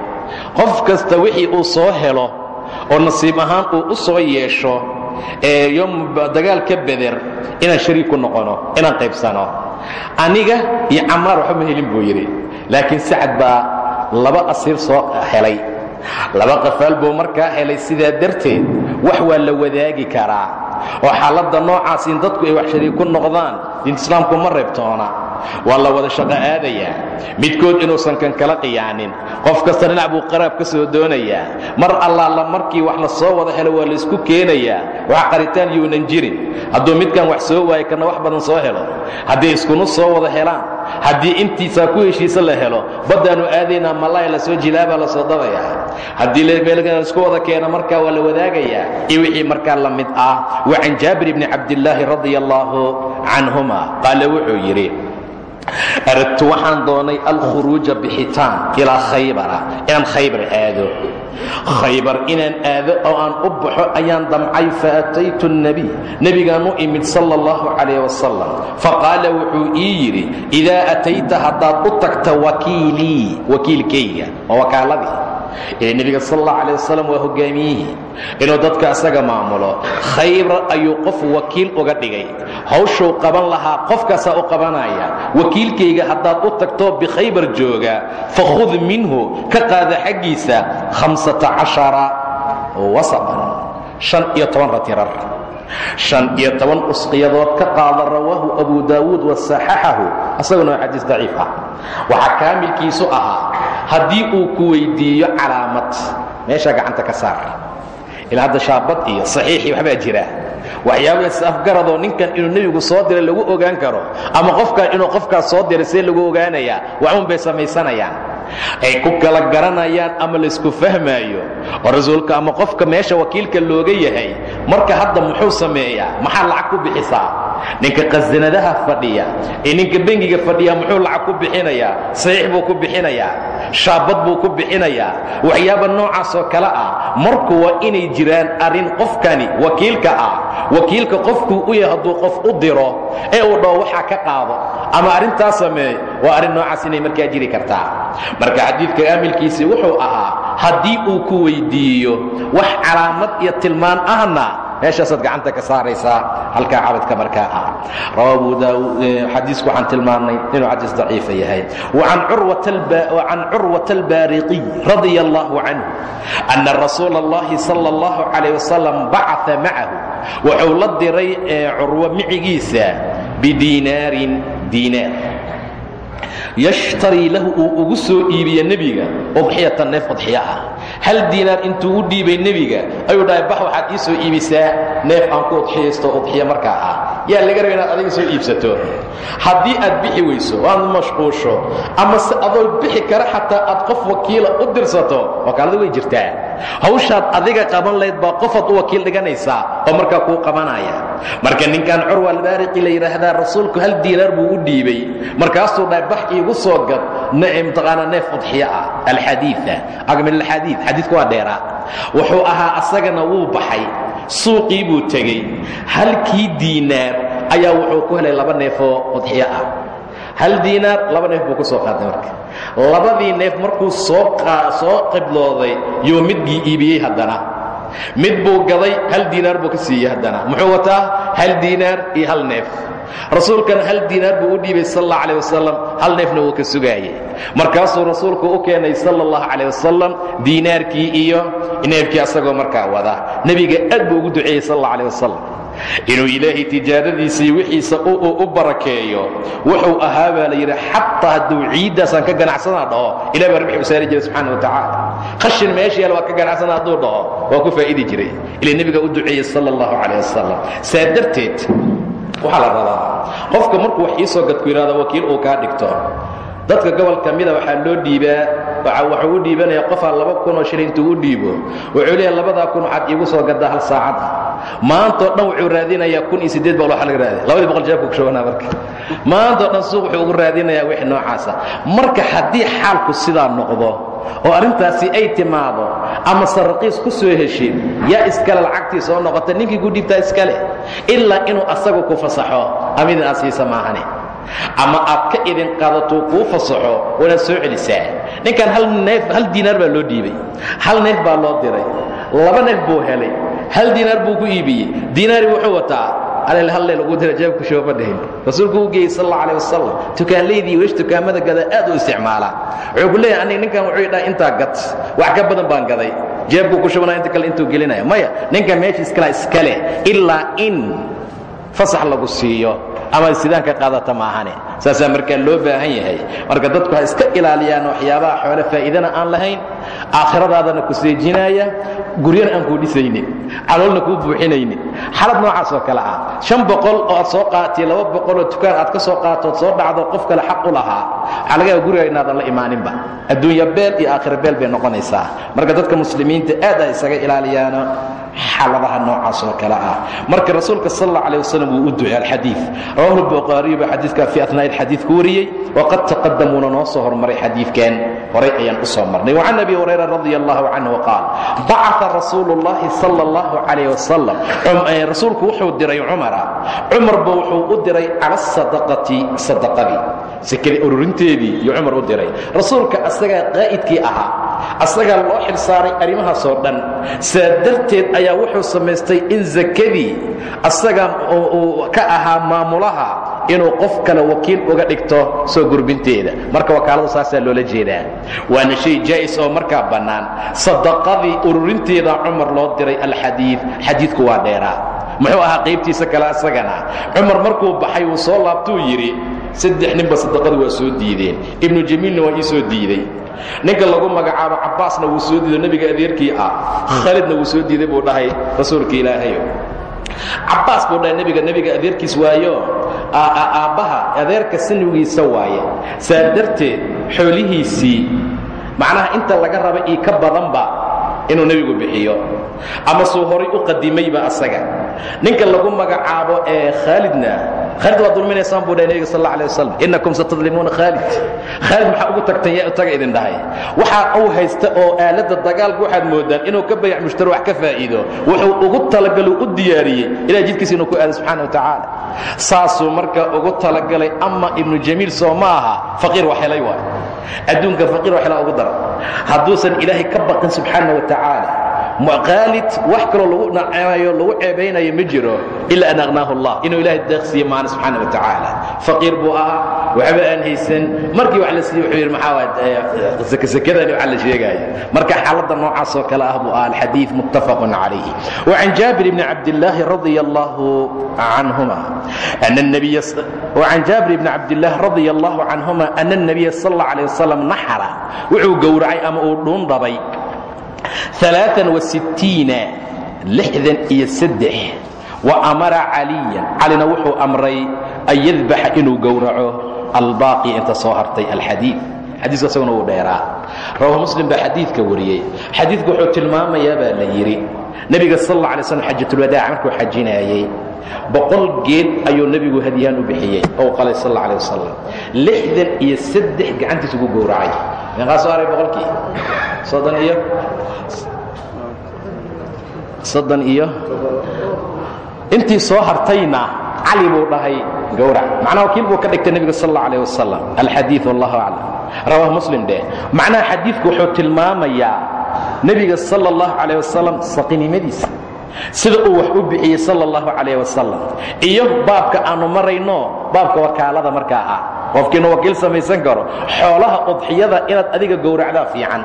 [SPEAKER 1] qof kasta wixii uu soo helo oo nasiib ahaan uu u soo yeesho ee dagaalka beder inaan shariik ku noqono inaan qaybsano aniga iyo cammaar waxba ma helin buu yidhi. Laakiin sacad baa laba asiir soo helay. Laba qafaal buu markaa helay sidaa darteed wax waa la wadaagi karaa. Oo xaaladda noocaas in dadku ay wax shariik ku noqdaan diinta islaamku ma reebtoona waa la wada shaqo aadayaa midkood inuusan kan kala qiyaanin qof kasta dhinac buu qaraab ka soo doonayaa mar allaala markii wax la soo wada helo waa laysku keenayaa wax qaritaan yuunan jirin. Hadduu midkan wax soo waayo kana wax badan soo helo hadday iskunu soo wada helaan haddii intiisaa ku heshiisa la helo baddaannu aadaynaa la soo jilaabaa la soo dabayaa haddii la isku wada keeno markaa waa la wadaagayaa iyo wixii markaa la mid ah. Wa can jaabir bni cabdillaahi radia allaahu canhuma qaala wuxuu yidhi aradtu waxaan doonay alkhuruuja bixitaan ilaa khaybara inaan khaybar aado. Khaybar inaan aado oo aan u baxo ayaan damcay faataytu اnabiy nebigaan u imid sala اllahu calayh wasalam faqaala wuxuu ii yidhi idaa atayta haddaad u tagta wakiilii wakiilkayga waa wakaaladii ee nebiga sal اllahu alay wasalam waa hogaamiyihii inuu dadka asaga maamulo khaybar ayuu qof wakiil uga dhigay. Hawshuu qaban lahaa qofkaasaa u qabanaya wakiilkayga haddaad u tagtoo bikhaybar jooga fakhud minhu ka qaada xaggiisa hamsata cashara wasaqan shan iyo toban ratirar. Shan iyo toban usqiyadood ka qaada rawaahu abu daawuud wasaxaxahu asaguna waa xadiis daciif ah. Waxaa kaamilkiisu ahaa haddii uu ku weyddiiyo calaamad meeshaa gacanta ka saar. Ilaa hadda shaabad iyo saxiixii waxbaa jira. Waxyaaba is-afgaradoo ninkan inuu nebigu soo diray lagu ogaan karo ama qofkan inuu qofkaas soo diray see lagu ogaanayaa waxun bay samaysanayaan. Ay ku kala garanayaan ama laysku fahmaayo oo rasuulka ama qofka meesha wakiilka looga yahay marka hadda muxuu sameeyaa? Maxaa lacag ku bixisaa ninka khasanadaha fadhiya ee ninka bengiga fadhiya muxuu lacag ku bixinayaa saxiix buu ku bixinayaa shaabad buu ku bixinayaa waxyaaba noocaas oo kale ah. Marku waa inay jiraan arrin qofkani wakiilka ah wakiilka qofkuu u yahay hadduu qof u diro ee uu dhaho waxaa ka qaado ama arrintaas sameey waa arrin noocaas inay markaa jiri kartaa. Marka xadiidka aamilkiisii wuxuu ahaa haddii uu ku weyddiiyo wax calaamad iyo tilmaan ahna meeshaasaad gacanta ka saaraysaa halkaa cabadka markaa ah. Xadiisku waxaan tilmaannay inuu xadiis daciifa yahay. Wacan curwata albaariqiy radia allahu canhu anna rasuula allahi sala allahu calayh wasalam bacaa macahu wuxuu la diray curwo micigiisa bidiinaarin diinaar yashtarii lahu uu ugu soo iibiye nebiga. Udxiyatan neef udxiyo ah hal diinaar intuu u dhiibay nebiga? Ayuu dhahay bax waxaad ii soo iibisaa neef aan ku udxiyaysto udxiyo markaa. ah yaa laga raba inaad adiga soo iibsato? Haddii aad bixi weyso o aad mashquusho ama se adoo bixi kara xataa aad qof wakiila u dirsato wakaalada way jirtaa. Hawshaad adiga qaban layd baa qofaad u wakiil dhiganaysaa oo markaa kuu qabanaya marka ninkan curwa albaariqi la yidhaahdaa rasuulku hal diinaar buu u dhiibay. Markaasuu dhahay bax iigu soo gad mtaqaana neef udxiyo ah. Alxadiia min alxadii xadiidku waa dheeraa. Wuxuu ahaa asagana wuu baxay suuqii buu tegey. Halkii diinaar ayaa wuxuu ku helay laba neefoo udxiyo ah. Hal diinaar laba neef buu ku soo qaaday marka. Labadii neef markuu soo soo qiblooday yuu midgii iibiyey haddana. Mid buu gaday hal diinaar buu ka siiyey haddana. Muxuu wataa? Hal diinaar iyo hal neef rasuulkana hal diinaar buu u dhiibay sal alla alih wasalam hal neefna wuu ka sugaayey markaasuu rasuulku u keenay sal allahu calah wasalam diinaarkii iyo neefkii asagoo markaa wada. Nebiga aad buu ugu duceeyey sal alla alih wasalam inuu ilaahay tijaaradiisii wixiisa u barakeeyo wuxuu ahaa baa la yidhi xataa hadduu ciiddaasaan ka ganacsanaa dhaho ilah baa rabxi u saari jiray subxaana wa tacaala. Khashin meesha yaal waa ka ganacsana hadduu dhaho waa ku faa'idi jiray. Ila nebiga u duceeyey sala allahu calah wasalam saa darteed waxaa la rabaa qofka markuu wax iisoo gadku yidhahdo wakiil uu kaa dhigto dadka gobol ka mida waxaa loo dhiibaa waxuu u dhiibanaya qofaa laba kunoo shilin intuu u dhiibo. Wuxuu leeyahay labadaa kun waxaad iigu soo gaddaa hal saacad ah maantao dhan wuxuu raadinayaa kun iyo siddeed boqol waxa laga raadiya labadii boqol jaabku ku shobanaa marka. Maantao dhan suuq wuxuu ugu raadinayaa wixii noocaasa marka haddii xaalku sidaa noqdo oo arrintaasi ay timaado ama sarraqiis ku soo heshid yaa iskale lacagtii soo noqota ninkii ku dhiibtaa iskale ilaa inuu asagu ku fasaxo ama idin maahane ama aad ka idin qaadatuu kuu fasaxo wanaad soo celisaa. Ninkan hal diinaar baa loo dhiibay. Hal neef baa loo diray. Laba neef buu helay. Hal diinaar buu ku iibiyey diinaari wuxuu wataa aleel halleel ugu dira jaabku shooma dhihin. Rasuulku u geeyey sal alla wasalam tukaanlaydii weesh tukaamada gada aad u isticmaalaa wuxuu ku leeyahay aniga ninkan wuxuu idhaha intaa gad. Wax ka badan baan gaday. Jeebkuu ku shubanaya inta kale intuu gelinaya maya ninkan meesha iskala iskale ilaa in fasax lagu siiyo ama sidaanka qaadata maahane. Saasaa markaa loo baahan yahay. Marka dadku ha iska ilaaliyaan waxyaabaha xoole faa'iidana aan lahayn aakhiradaadana ku seejinaaya guryana aan kuu dhisaynin caloolna kuu buuxinaynin. Xalad noocaas oo kale ah shan boqol oo aad soo qaatay laba boqoloo dukaan aad ka soo qaatood soo dhacdo qof kale xaq u lahaa. Waxaa laga yaaba guriga inaadan la imaaninba. Adduunya beel iyo aakhira beel bay noqonaysaa. Marka dadka muslimiinta aad ay isaga ilaaliyaano xaaladaha noocaas oo kale ah. Marka rasuulka sal alla alih wasalam wuu u ducey alxadiid rawahu lbuqaariyu baa xadiidkaa fi atnaa'i alxadiid ku wariyey waqad taqadamuuna noo soo hormaray xadiidkan. Horay ayaan u soo marnay. Wacan abi hurayra radi allahu canhu qaal bacaa rasuulu llahi sal allahu calayh wasalam rasuulku wuxuu diray cumara. Cumarba wuxuu u diray cala asadaqati sadaqadii. Sekadii ururinteedii iyo cumar u diray. Rasuulka asagaa qaa'idkii ahaa. Asagaa loo xil saaray arrimahaasoo dhan. Saa darteed ayaa wuxuu samaystay in sakadii asaga uu ka ahaa maamulaha inuu qof kale wakiil uga dhigto soo gurbinteeda. Marka wakaaladu saasaa loola jeedaa. Waana shay jaa'is oo markaa bannaan. Sadaqadii ururinteeda cumar loo diray alxadiid. Xadiidku waa dheeraa. Muxuu ahaa qaybtiisa kale asagana. Cumar markuu baxay uu soo laabtuu yidhi saddex ninba sadaqada waa soo diideen. Ibnu jamiilna waa ii soo diidey. Ninka lagu magacaabo cabbaasna wuu soo diido nebiga adeerkii ah. Khalidna wuu soo diiday buu dhahay rasuulka ilaahayo. Cabbaas buu dhahay nebiga nebiga adeerkiis waayo. Aabbaha adeerka sinigiisa waaye. Saa darteed xoolihiisii macnaha inta laga raba ii ka badanba inuu nebigu bixiyo. Ama suu horay u qadimayba asaga. Ninka lagu magacaabo ee khaalidna khaalid waa dulminaysaan buu dhahay nebiga sal alla alay innakum satadlimuuna khaalid. Khaalid maxaa ugu tagtan yaa taga idin dhahay. Waxa uu haysta oo aaladda dagaalka waxaad moodaan inuu ka bayac mushtari wax ka faa'iido wuxuu ugu talagaluu u diyaariyey ilahay jidkiisa inuu ku aado subxana wa tacaala. Saasuu marka ugu talagalay ama ibnu jamiil soo ma aha faqiir wax helay waay. Adduunka faqiir wax helaa ugu dara hadduusan ilaahay ka baqin subxaana wa tacaala qaalid wax kaloo lagu nacanayo lagu ceebaynayo ma jiro ilaa an aqnaahu allah inuu ilahay deeqsiiye maana subxaana wa tacaala faqiir buu ahaa waxba aan haysan markii wax la siiyey wuxuu yidhi maxaa sekasekadani waxaa la sheegaya marka xaaladda noocaas oo kale ah buu ahaa alxadiid muttafaqun calayh وعن جابر بن عبد الله رضي الله عنهما أن النبي وعن جابر بن عبد الله رضي الله عنهما أن النبي صلى الله عليه وسلم نحر وحو قورعي أما أردون ضبي ثلاثا iyo وamara caliyan calina wuxuu amray an yadbaxa inuu gowraco albaaqi inta soo hartay alxadii xadiiku isaguna wuu dheeraa rawahu muslim baa xadiidka wariyey xadiidku wuxuu tilmaamayaa baa la yidhi nebiga sal alla alay slam xajatulwadaac markuu xajinaayey boqol geed ayuu nebigu hadiyaan u bixiyey ou qalay sal alay wasalam lixdan iyo saddex gacantiisa ugu gowracay. Meeqaa soo haray boqolkii? Soddon iyo? Soddon iyo? Intii soo hartayna cali buu dhahay gowrac. Macnaha wakiil buu ka dhigtay nebiga sal alayh wasalam alxadiid wallahu aclam rawaahu muslim dheh macnaha xadiidku wuxuu tilmaamayaa nebiga sala allahu calayh wasalam saqinimadiisa sida uu wax u bixiyey sala allahu calayh wasalam iyo baabka aannu marayno baabka wakaalada markaa ah qofkiinu wakiil samaysan karo xoolaha udxiyada inaad adiga gowracdaa fiican.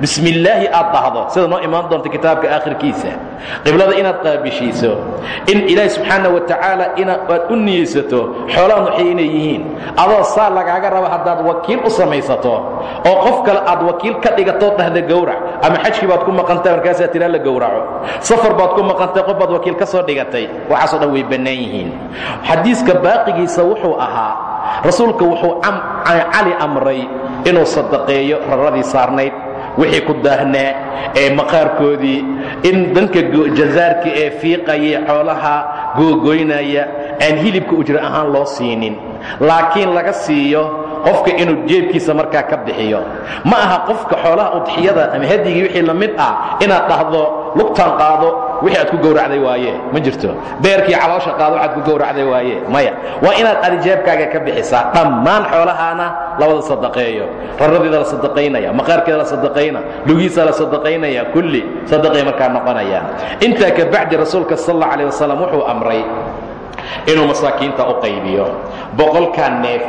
[SPEAKER 1] Bismillaahi aad dhahdo sida noo imaan doonta kitaabka aakhirkiisa. Qiblada inaad qaabishiiso. In ilaahi subxaana wa tacaala inaad u niyeysato xoolaha udxiya yihiin. Adoo saa lagaaga rabo haddaad wakiil u samaysato oo qof kale aad wakiil ka dhigatoo dhahda gowrac ama xajkii baad ku maqantay markaasaa tiraa la gowraco. Safar baad ku maqantay qof baad wakiil ka soo dhigatay. Waxaasoo dhan way bannaan yihiin. Xadiiska baaqigiisa wuxuu ahaa rasuulka wuxuu cali amray inuu sadaqeeyo raradii saarnayd. Wixii ku daahnaa ee maqaarkoodii in danka jazaarka ee fiiqaya xoolaha googoynaya aan hilibka ujra ahaan loo siinin. Laakiin laga siiyo qofka inuu jeebkiisa markaa ka bixiyo. Ma aha qofka xoolaha udxiyada ama hadigii wixii la mid ah inaad dhahdo lugtaan qaado wixii aad ku gowracday waaye? Ma jirto. Beerkii caloosha qaado waxaad ku gowracday waaye? Maya. Waa inaad adi jeebkaaga ka bixisaa dhammaan xoolahaana labada sadaqeeyo. Raradeeda la sadaqaynaya maqaarkeeda la sadaqayna lugiisa la sadaqaynaya kulli sadaqay markaa noqonayaan. Intaa ka rasuulka sal alla alih wasalam wuxuu amray inuu masaakiinta u qaybiyo. Boqolkaa neef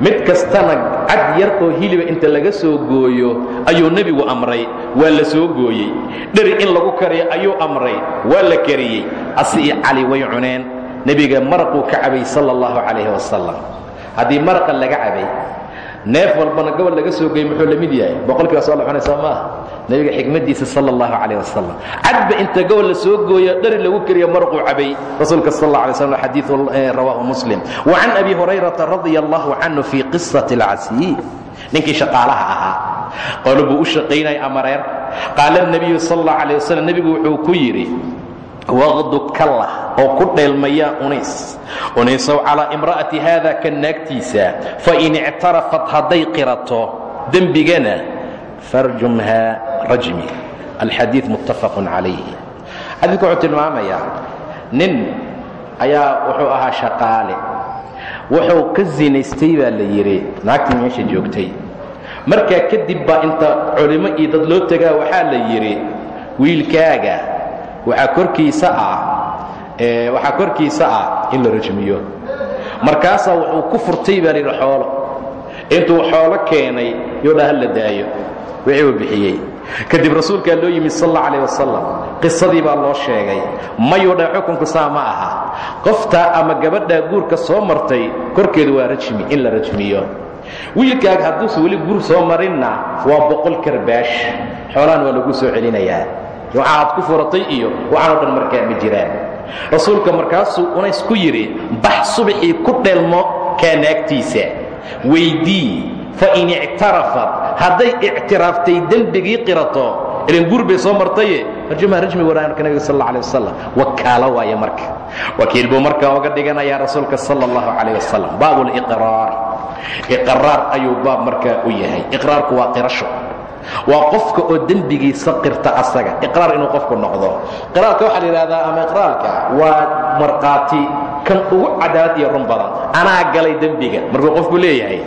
[SPEAKER 1] mid kastana cad yar oo hiliba inta laga soo gooyo ayuu nebigu amray waa la soo gooyey. Dheri in lagu kariyo ayuu amray waa la kariyey. Asi iyo cali way cuneen. Nebiga maraquu ka cabay sala allahu calayhi wasalam haddii maraqa laga cabay neef walbana gobol laga soo gooyey muxuu la mid yahay? Boqolkiiba soo la cunaysaa maaha. Nebiga xikmadiisa sala allahu calayh inta gobol la soo gooyo dhari lagu kariyo maraquu cabay. Rasuulka sal alla alay slam xadiidu rawaahu muslim. Wa can abi hurayrata radia allahu canhu fii qisati alcasiir ninkii shaqaalaha ahaa qolo u shaqaynaya amareer qaala nebiyu sal allahu calayh wasalam nebigu wuxuu ku yidhi waqdu kallah oo ku dheelmayaa unays. Unaysow calaa imra'ati haada ka naagtiisa fain ictarafat hadday qirato dembigana farjumha rajmi. Alxadiid muttafaqun calayh xadiidku wuxuu tilmaamayaa nin ayaa wuxuu ahaa shaqaale. Wuxuu ka zinaystay baa la yidhi naagtii meesha joogtay. Markaa kadib baa inta culimo iyo dad loo tegaa waxaa la yidhi wiilkaaga waxaa korkiisa ah waxaa korkiisa ah in la rajmiyo. Markaasaa wuxuu ku furtay baa layidhi xoolo intuu xoolo keenay yodha ha la daayo. Wixii uu bixiyey. Kadib rasuulkaa loo yimid sal alla calah wasalam qisadii baa loo sheegay mayuu dha xukunku saa ma aha. Qoftaa ama gabadhaa guurka soo martay korkeedu waa rajmi in la rajmiyo. Wiilkaaga hadduusa weli guur soo marinna waa boqol karbaash. Xoolahan waa lagu soo celinayaa waxa aad ku furatay iyo waxaanoo dhan markaa ma jiraan. Rasuulka markaasuu unays ku yidhi bax subaxii ku dheelmo kaa naagtiisa. Weydii fain ictarafat hadday ictiraaftay dembigii qirato ilan guur bay soo martaye. Rajmaha rajmi waraan marka nabiga sal alla alay wasalam wakaalo waaye marka. Wakiil buu markaa oga dhiganayaa rasuulka sala allahu calayh wasalam baabu liqraar iqraar ayuu baab markaa u yahay. Iqraarku waa qirasho waa qofka oo dembigiisa qirta asaga. Iqraar inuu qofku noqdo. Qiraarka waxaa la yidhahdaa ama iqraarka waa markhaati kan ugu cadaalad iyo run badan. Anaa galay dembiga. Markuu qofku leeyahay.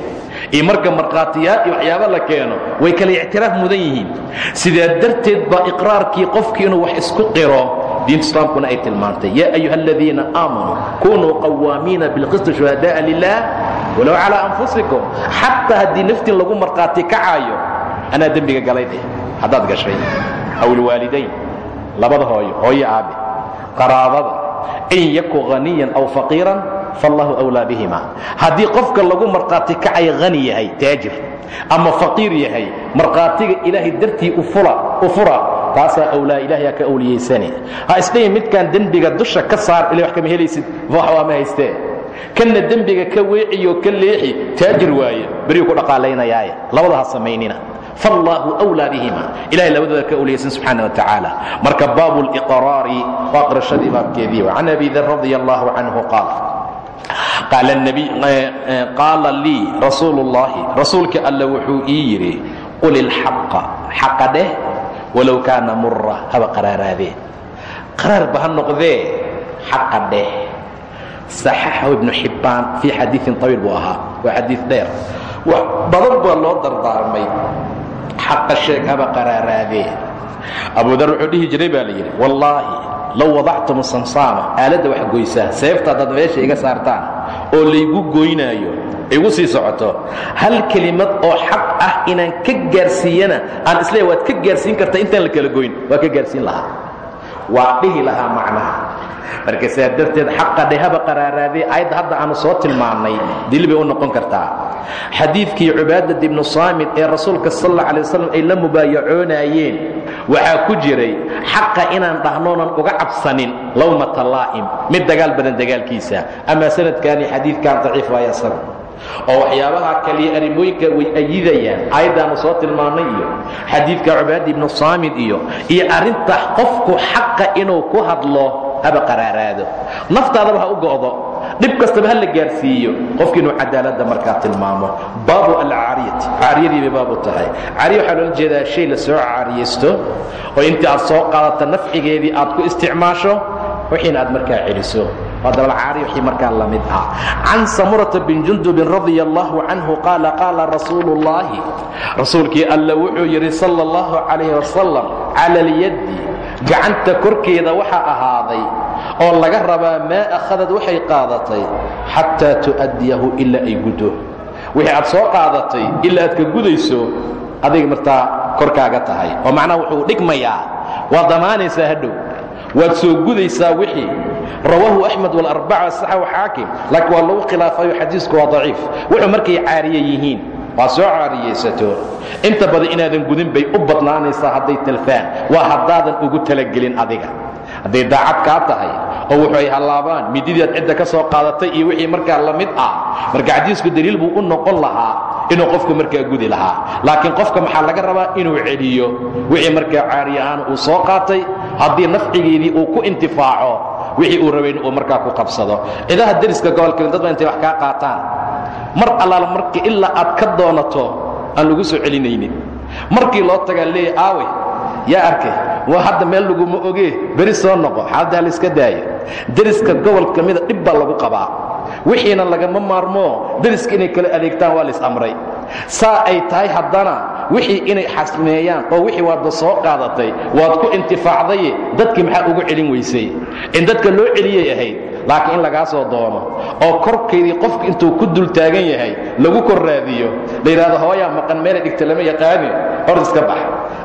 [SPEAKER 1] Iyo marka markhaatiyaal iyo waxyaaba la keeno way kala ictiraaf mudan yihiin. Sidaa darteed baa iqraarkii qofkii inuu wax isku qiro diinta islaamkuna ay tilmaantay yaa ayuha aladiina aamanuu kunuu qawaamiina bilqisti shuhada'a lilah walow calaa anfusikum. Xataa haddii naftiin lagu markhaati kacaayo anaa dembiga galay haddaad gashay aw ilwaalidayn labada hooyo hooyo aabe qaraabada in yaku haniyan aw faqiiran faallahu wlaa bihima. Haddii qofka lagu markhaati kacaya hani yahay taajir ama faqiir yahay markhaatiga ilaahay dartii u fura taasaa awlaa ilaahayaa ka awliyaysane ha isdhahin midkaan dembiga dusha ka saar ila wax kama helaysid? Waama haystee. Kanna dembiga ka weeciyo ka leexi taajir waaye. Beriyu ku dhaqaalaynayaaya labada samaynina fallaahu wlaa bihima ilahay labadooda ka awliyaysan subxaana watacaala marka baabu liqraari waa qirashadii baabkeedii can abi dar radi allahu canhu qaal qaala lii rasuulu اllahi rasuulka alla wuxuu ii yidhi qul ilxaqa xaqa dheh walow kaana mura haba qaraaraadee qaraarba ha noqdee xaqa dheh saxaxahu ibnu xibbaan fii xadiiin طawiil buu ahaa waa xadii dheer wax badan baa loo dardaarmay xaqa sheeg haba qaraaraadee. Abu dar wuxuu dhihi jiray baa la yidhi wallaahi low wadactum samsaama aaladda wax goysaa seefta haddaad meesha iga saartaan oo laygu goynaayo igu sii socoto. Hal kelimad oo xaq ah inaan ka gaarsiiyana aan isleeya waad ka gaarsiin kartaa intaan la kala goyn. Waa ka gaarsiin lahaa. Waa dhihi lahaa macnaha marka saa darteed xaqa dhehaba qaraaraadee ayadda hadda aanu soo tilmaannay dil bay u noqon kartaa. Xadiidkii cubaadad ibnu saamid ee rasuulka sal alla alay wasalam ay la mubaayacoonaayeen waxaa ku jiray xaqa inaan dhahnoonan uga cabsanin lawmata laa'im mid dagaal badan dagaalkiisa. Amaa sanadkaani xadiidkan daciif waaya isaga oo waxyaabaha kaliya arrimooyinka way ayidayaan aayaddaanu soo tilmaannay iyo xadiidka cubaada ibnu saamid iyo iyo arrinta qofku xaqa inuu ku hadlo haba qaraaraado. Naftaadaba ha u go'do dhib kastaba ha la gaarsiiyo. Qofki inuu markaa tilmaamo. Baabu alcaariyati caariyadii bay baabu tahay. Caariya waxaa loola jeedaa shay la caariyaysto oo intii aad soo qaadata nafcigeedii aad ku isticmaasho wixiina aad markaa celiso. Alyaddi gacanta korkeeda waxaa ahaaday oo laga rabaa maa akhadad waxay qaadatay xataa tu'addiyahu ilaa ay guddo. Wixii aad soo qaadatay ilaa aad ka gudayso adiga martaa korkaaga tahay. Oo macnaha wuxuu dhigmayaa waad damaanaysaa hadhow waad soo gudaysaa wixii. Rawaahu axmed walarbaca saxaw xaakim laakiin waa lagu khilaafayo xadiisku waa daciif. Wuxuu markay caariye yihiin waa soo caariyaysato inta badan inaadan gudin bay u badnaanaysaa hadday talfaan. Waa haddaadan ugu talagelin adiga. Hadday daacad kaa tahay oo wuxuu ay hallaabaan mididii aad cidda ka soo qaadatay iyo wixii markaa la mid ah. Marka xadiisku daliil buu u noqon lahaa inuu qofku markaa gudi lahaa. Laakiin qofka maxaa laga rabaa inuu celiyo? Wixii markaa caari ahaan uu soo qaatay haddii nafcigeedii uu ku intifaaco wixii uu rabay in uu markaa ku qabsado. Cidaha deriska gobolkale dad ba intay wax kaa qaataan. Mar allaala marka ilaa aad ka doonato aan lagu soo celinaynin. Markii loo tagaa leeya aawe yaa arkay waa hadda meel laguma ogee beri soo noqo xaaladda layska daayo. Deriska gobolka mida dhib baa lagu qabaa. Wixiina lagama maarmoo deriska inay kala adeegtaan waa lays amray saa ay tahay haddana wixii inay xasmeeyaan oo wixii waadba soo qaadatay waad ku intifaacdaye dadkii maxaa ugu celin weysay? In dadka loo celiyay ahayd. Laakiin in lagaa soo doono oo korkaydii qofku intuu ku dul taagan yahay lagu kor raadiyo la yidhahdo hooyaa maqan meelay dhigta lama yaqaanin hor iska bax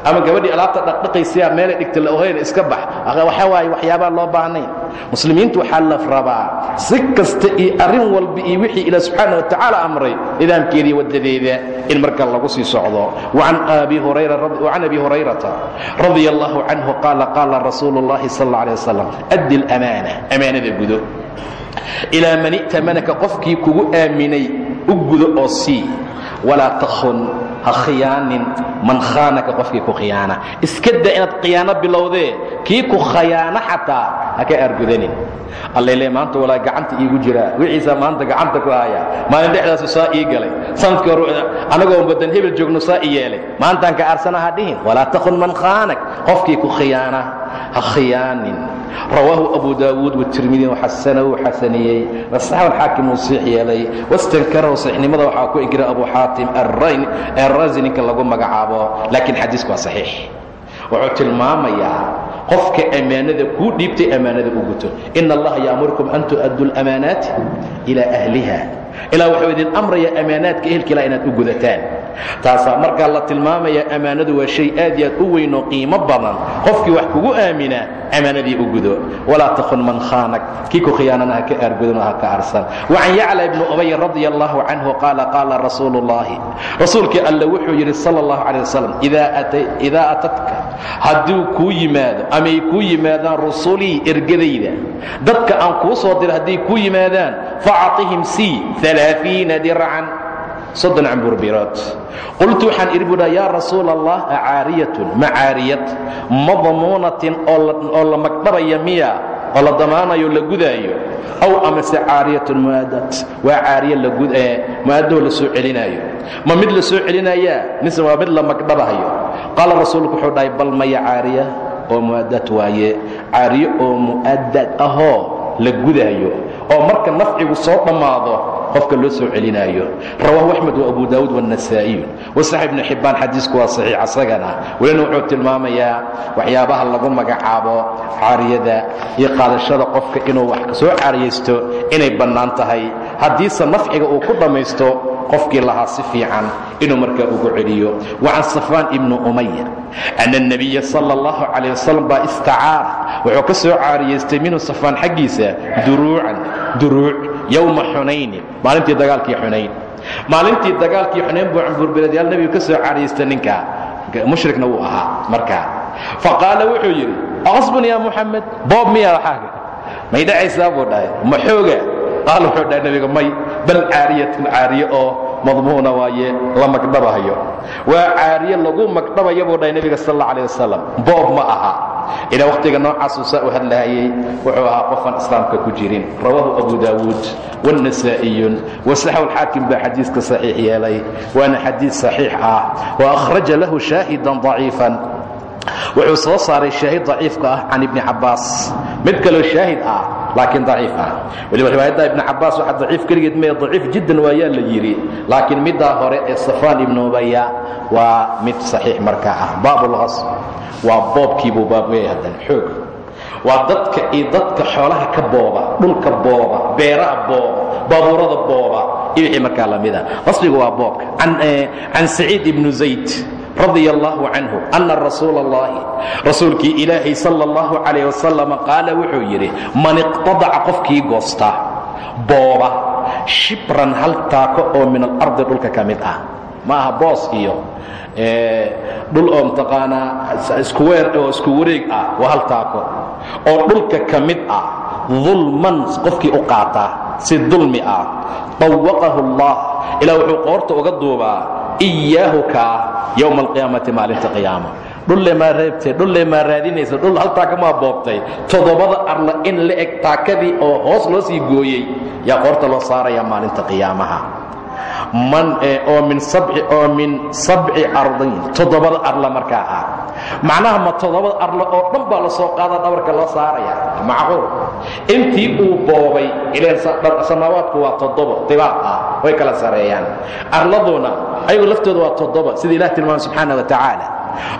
[SPEAKER 1] ama gabadhii alaabta dhaqdhaqaysiyaa meelay dhigta la ohayn iska bax waxa waaye waxyaabaa loo baahnayn muslimiintu waxaa la rabaa si kasta iyo arrin walba iyo wixii ilaah subxaana watacaala amray nidaamkeedii waddadeeda in marka lagu sii socdo وcan abi hurayrata radia allahu canhu qaala qaala rasuulu اllahi sal اlla alيه wasalam addi اlamaana amaanada gudo ilaa man i'tamanaka qofkii kugu aaminay u gudo oo sii walaa takhun ha khiyaanin. Man khaanaka qofkii ku khiyaana. Iska da inaad khiyaano bilowdee. Kii ku khayaano xataa ha ka aargudanin allele maanta walaa gacanta iigu jiraa wixiisaa maanta gacanta ku haya maalin dhexdaasu saa ii galay. Sanadkii hore anagoo badan hebel joogno saa i yeelay. Maantaan ka aarsana ha dhihin. Walaa takun man khaanak. Qofkii ku khiyaana. Ha khiyaanin. Rawaahu abu daawuud watirmidi waxasanahu xasaniyey. Wasaxabu alxaakim uu siix yeelay. Wastankarahu saxiixnimada waxaa ku inkira abu xaatim arrazi ninka lagu magacaabo laakiin xadiisku waa saxiix. Wuxuu tilmaamayaa qofka ammaanada kuu dhiibtay ammaanada u guto. Ina allaha ya'murukum an tu'addu lamaanaati ilaa ahliha. Ilaa wuxuu idin amraya ammaanaadka ehelkiila inaad u gudataan taasaa markaa la tilmaamaya ammaanadu waa shay aad iyo aad u weyn oo qiimo badan. Qofkii wax kugu aaminaa ammaanadii u gudo. Walaa takun man khaanak. Kii ku khiyaanana ha ka aargudin oo ha ka arsan wacan yacla ibni ubay radia allahu canhu qaala qaala rasuulu ullahi rasuulkii alle wuxuu yidhi sala allahu calay wasalam idaa atadka hadduu kuu yimaado ama kuu yimaadaan rusulii ergadayda. Dadka aan kuu soo dira hadday kuu yimaadaan faacطihim sii aaaiina dircan soddon camburbirood qultu waxaan idhi buudha yaa rasuula allah acaariyatun ma caariyad madmuunatin oo la magdhabaya miya oo la damaanayo la gudaayo aw amase caariyatun mu'aadad waa caariye mu'aadoo la soo celinaayo. Ma mid la soo celinayaa mise waa mid la magdhabahayo qaala rasuulku wuxuu caariya oo mu'aadad waaye caariye oo mu'aadad ahoo la gudaayo oo marka nafcigu soo dhammaado qofka loo soo celinaayo rawaahu axmed wa abu daawuud waannasaa'iyu wasax ibnu xibbaan xadiisku waa saxiix asagana welina wuxuu tilmaamayaa waxyaabaha lagu magacaabo caariyada iyo qaadashada qofka inuu wax soo caariyaysto inay bannaan tahay haddiise nafciga uu ku dhammaysto qofkii lahaa si fiican inuu markaa ugu celiyo wacan safaan ibnu umaya ana الnabiya sala اllahu calayh wasalam baa istacaara wuxuu ka soo caariyaystay minhu safaan xaggiisa duruucan duruuc yowma xunaynin maalintii dagaalkii xunayn maalintii dagaalkii xunayn buu cambuurbiladyaal nebigu ka soo caariyaystay ninkaa mushrikna wuu ahaa markaa faqaala wuxuu yidhi aqsbun ya muxamed boob miya waxaaga may dhacaysaa buu dhahay ma xooga qaal wuxuu dhahay nebiga may bal caariyatun caariye oo madmuuna waaye la magdhabahayo. Waa caariye lagu magdhabaya buu dhahay nebiga sal alla alih wasalam boob ma aha. Ilaa wakhtiga noocaasuu saa u hadlahayey wuxuu ahaa qofaan islaamka ku jirin. Rawaahu abu daawuud wاnnasaa'iyun wasaxaw alxaakim baa xadiiska saxiix yeelay waana xadiid saxiix ah. Wa akhraja lahu shaahidan ضaciifan wuxuu soo saaray shaahid daciifka ah can ibni cabbaas. Mid kaloo shaahid ah laakiin daciif ah. Weliba riwaayadda ibni cabbaas waxa daciif keligeed mee daciif jiddan waayaa la yidhi. Laakiin middaa hore ee safaan ibnu ubaya waa mid saxiix markaa ah. Baabulqasb waa boobkiibuu baab weeya haddan xoog. Waa dadka iyo dadka xoolaha ka booba dhulka booba beeraha booba baabuurada booba iyo wixii markaa la mida qasbiga waa boobka. Can saciid ibnu zayd radi allahu canhu ana rasuula allahi rasuulkii ilaahay sala allahu calayh wasalam qaala wuxuu yidhi man iqtadaca qofkii goosta booba shibran hal taako oo min alardi dhulka ka mid ah. Ma aha boos iyo dhul oo mtaqaanaa iskuweer oo isku wareeg ah waa hal taako oo dhulka ka mid ah dulman qofkii u qaataa si dulmi ah طawaqahu allah. Ilaa wuxuu qoorta uga duubaa iyaahu kaa yowma alqiyaamati maalinta qiyaama. Dhulle maa reebtay dhulle maa raadinaysa dhul hal taaka maa boobtay. Toddobada arla in la eg oo hoos loo sii gooyey yaa qoorta loo saarayaa maalinta qiyaamaha oo min sabci oo min sabci ardayn toddobada arla markaa ah macnaha ma toddobada arla oo dhan baa la soo qaadaa dhabarka loo saaraya? Macquul. Intii uu boobay ileen samaawaadku waa toddobo dibaaq ah way kala sareeyaan. Arladuna ayagu laftooda waa toddoba sida ilah tilmaama subxaana wa tacaala.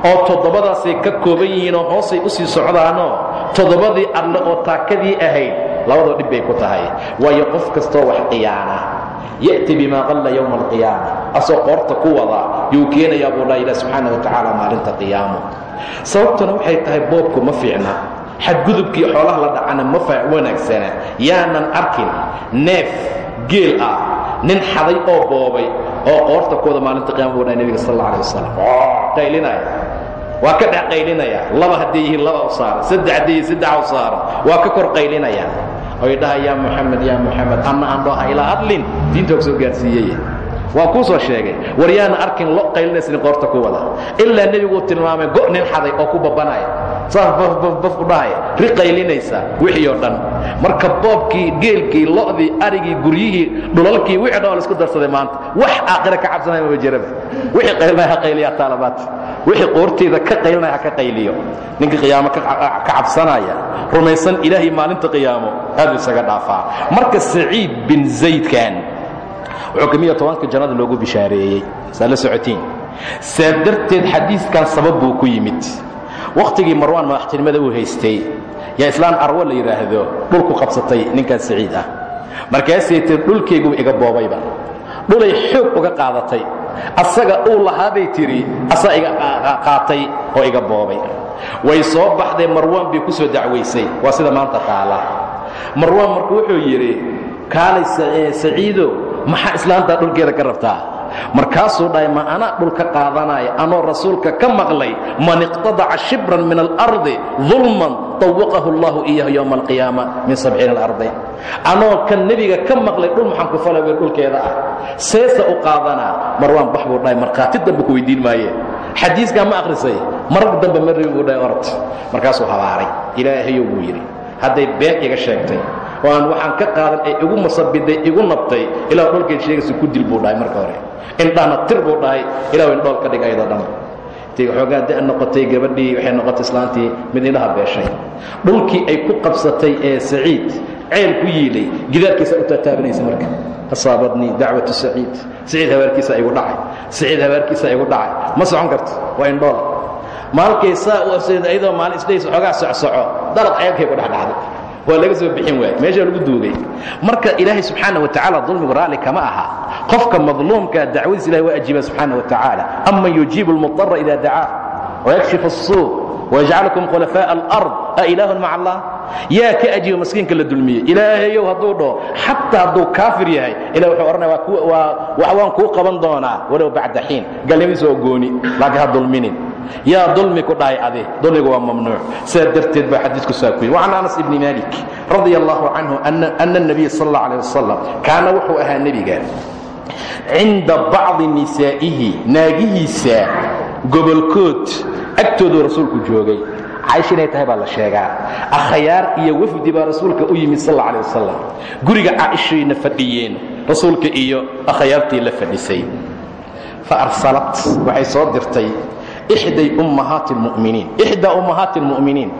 [SPEAKER 1] Oo toddobadaasay ka kooban yihiinoo hoosay u sii socdaanoo toddobadii arle oo taakadii ahayd labadoo dhib bay ku tahay. Waayo qof kastoo wax qiyaana ya'ti bima qalla yowma alqiyaama asoo qoorta ku wada yuu keenayaa buu dhaa ilah subxaana wa tacaala maalinta qiyaamo sababtuna waxay tahay boobku ma fiicna. Xadgudubkii xoolaha la dhacana ma wanaagsana yaanan arkin neef geel ah nin xaday oo boobay oo qoorta kuwada maalinta qiyama buu dhaa nebiga sal alla alay wasalam qaylinaya waa ka dhex qaylinaya laba hadday laba u saddex hadday yihiin saddex u waa ka kor qaylinaya oy dhaha yaa muxamed yaa muxamed anna aan dhoha ilaa hadlin diinta og soo gaarsiiyey waa kuu soo sheegay war arkin lo qaylinaysanin qoorta ku wada ilaa nebiguu tilmaamay go' nin xaday oo ku babanaya saas bafbaf u dhahaya ri qaylinaysa wixii oo dhan. Marka boobkii geelkii lo'dii arigii guryihii dhulalkii wixii dhan oo la isku darsaday maanta. Wax aakhira ka cabsanaya maba jiraba. Wixii qaylinaya ha qayliyaa taalabaad. Wixii qoorteeda ka qaylinaya ha ka qayliyo. Ninkii qiyaamo ka cabsanaya rumaysan ilaahay maalinta qiyaamo aad u isaga dhaafaa. Marka saciid bin zaydkan wuxuu ka mid yaha tobanka jannada loogu bishaareeyey. Saa la socotiin. Saa darteed xadiiskan sabab buu ku yimid wakhtigii marwaan madaxtinimada uu haystay yaa islaan arwo la yidhaahdo dhulku qabsatay ninkan saciid ah. Markaasay tir dhulkayguba iga boobayba. Dhulay xoog uga qaadatay. Asaga uu lahaabay tidhi asaa iga qaatay oo iga boobay. Way soo baxdee marwaan bay ku soo dacwaysay waa sida maanta taala marwaan marku wuxuu yidhi kaalay saciido maxaa islaantaa dhulkeeda ka rabtaa markaasuu dhahay ma anaa dhul ka qaadanaya anoo rasuulka ka maqlay? Man iqtadaca shibran min alardi dulman طawaqahu allahu iyahu yowma alqiyaama min sabciina alardi anoo kan nebiga ka maqlay dhul maxaan ku fala weer dhulkeeda ah. Seesa u qaadanaa. Marwaan bax buu dhahay markhaati dambe ku weydiin maaye. Xadiiskaa ma akhrisay. Marar dambe ma rabin buu dhahay orod. Markaasuu habaaray. Ilaahayow buu yidhi hadday been iga sheegtay. Oo aan waxaan ka qaadan ay igu masabiday igu nabtay. Ilaa dholkeed sheegaysa ku dil buu dhahay marka hore. Indhahna tir buu dhahay. Ilaa in dhool ka dhig ayadoo dhan. Waxoogaa da' noqotay gabadhii waxay noqotay islaantii mid beeshay. Dhulkii ay ku qabsatay ee saciid ceel ku yiilay. Gidaarkiisa u taataabanaysa marka. Asaabadnii dacwatu saciid. Saciid habaarkiisa igu dhacay. Saciid habaarkiisa igu dhacay. Ma socon karto. Waa indhool maalkay saa u afsada ayadoo maalin isdhaysa xoogaa socsoco dalaq ceebkay ku dhexdhacday waa laga soo bixin waay meeshaa lagu duugay marka ilaahay subxaana wa tacala dulmigu raalli kama aha qofka madluumkaa dacwadiis ilahay waa ajiiba subxaana wa tacaala aman yujiibu almudara ida dacaa wayakshif الsuu wayajcalukum khulafaaء alard a ilaahun maca allah yaa ka ajiiba maskiinka la dulmiyey ilaahayow hadduu dhaho xataa hadduu kaafir yahay ilah wuxuu odhanaya wax waan kuu qaban doonaa walow bacda xiin galnimadiisa oo gooni laakiin ha dulminin yaa dulmi ku dhaay adi dulmigu waa mamnuuc. Sidaa darteed baa xadiidku saa ku yiri. Wa can anas ibni malik radia allahu canhu ana nabiya sal alla alيh wasalam kaana wuxuu ahaa nebiga cinda bacdi nisaa'ihi naagihiisa gobolkood agtoodu rasuulku joogay. Caisha inay tahay baa la sheegaa. Akhyaar iyo wafdi baa rasuulka u yimid sal alla alيh wasalam guriga caaishayna fadhiyeen rasuulka iyo akhyaartii la fadhisay. Fa arsalat waxay soo dirtay ixday ummahaati lmuminiin ixdaa ummahaati almu'miniin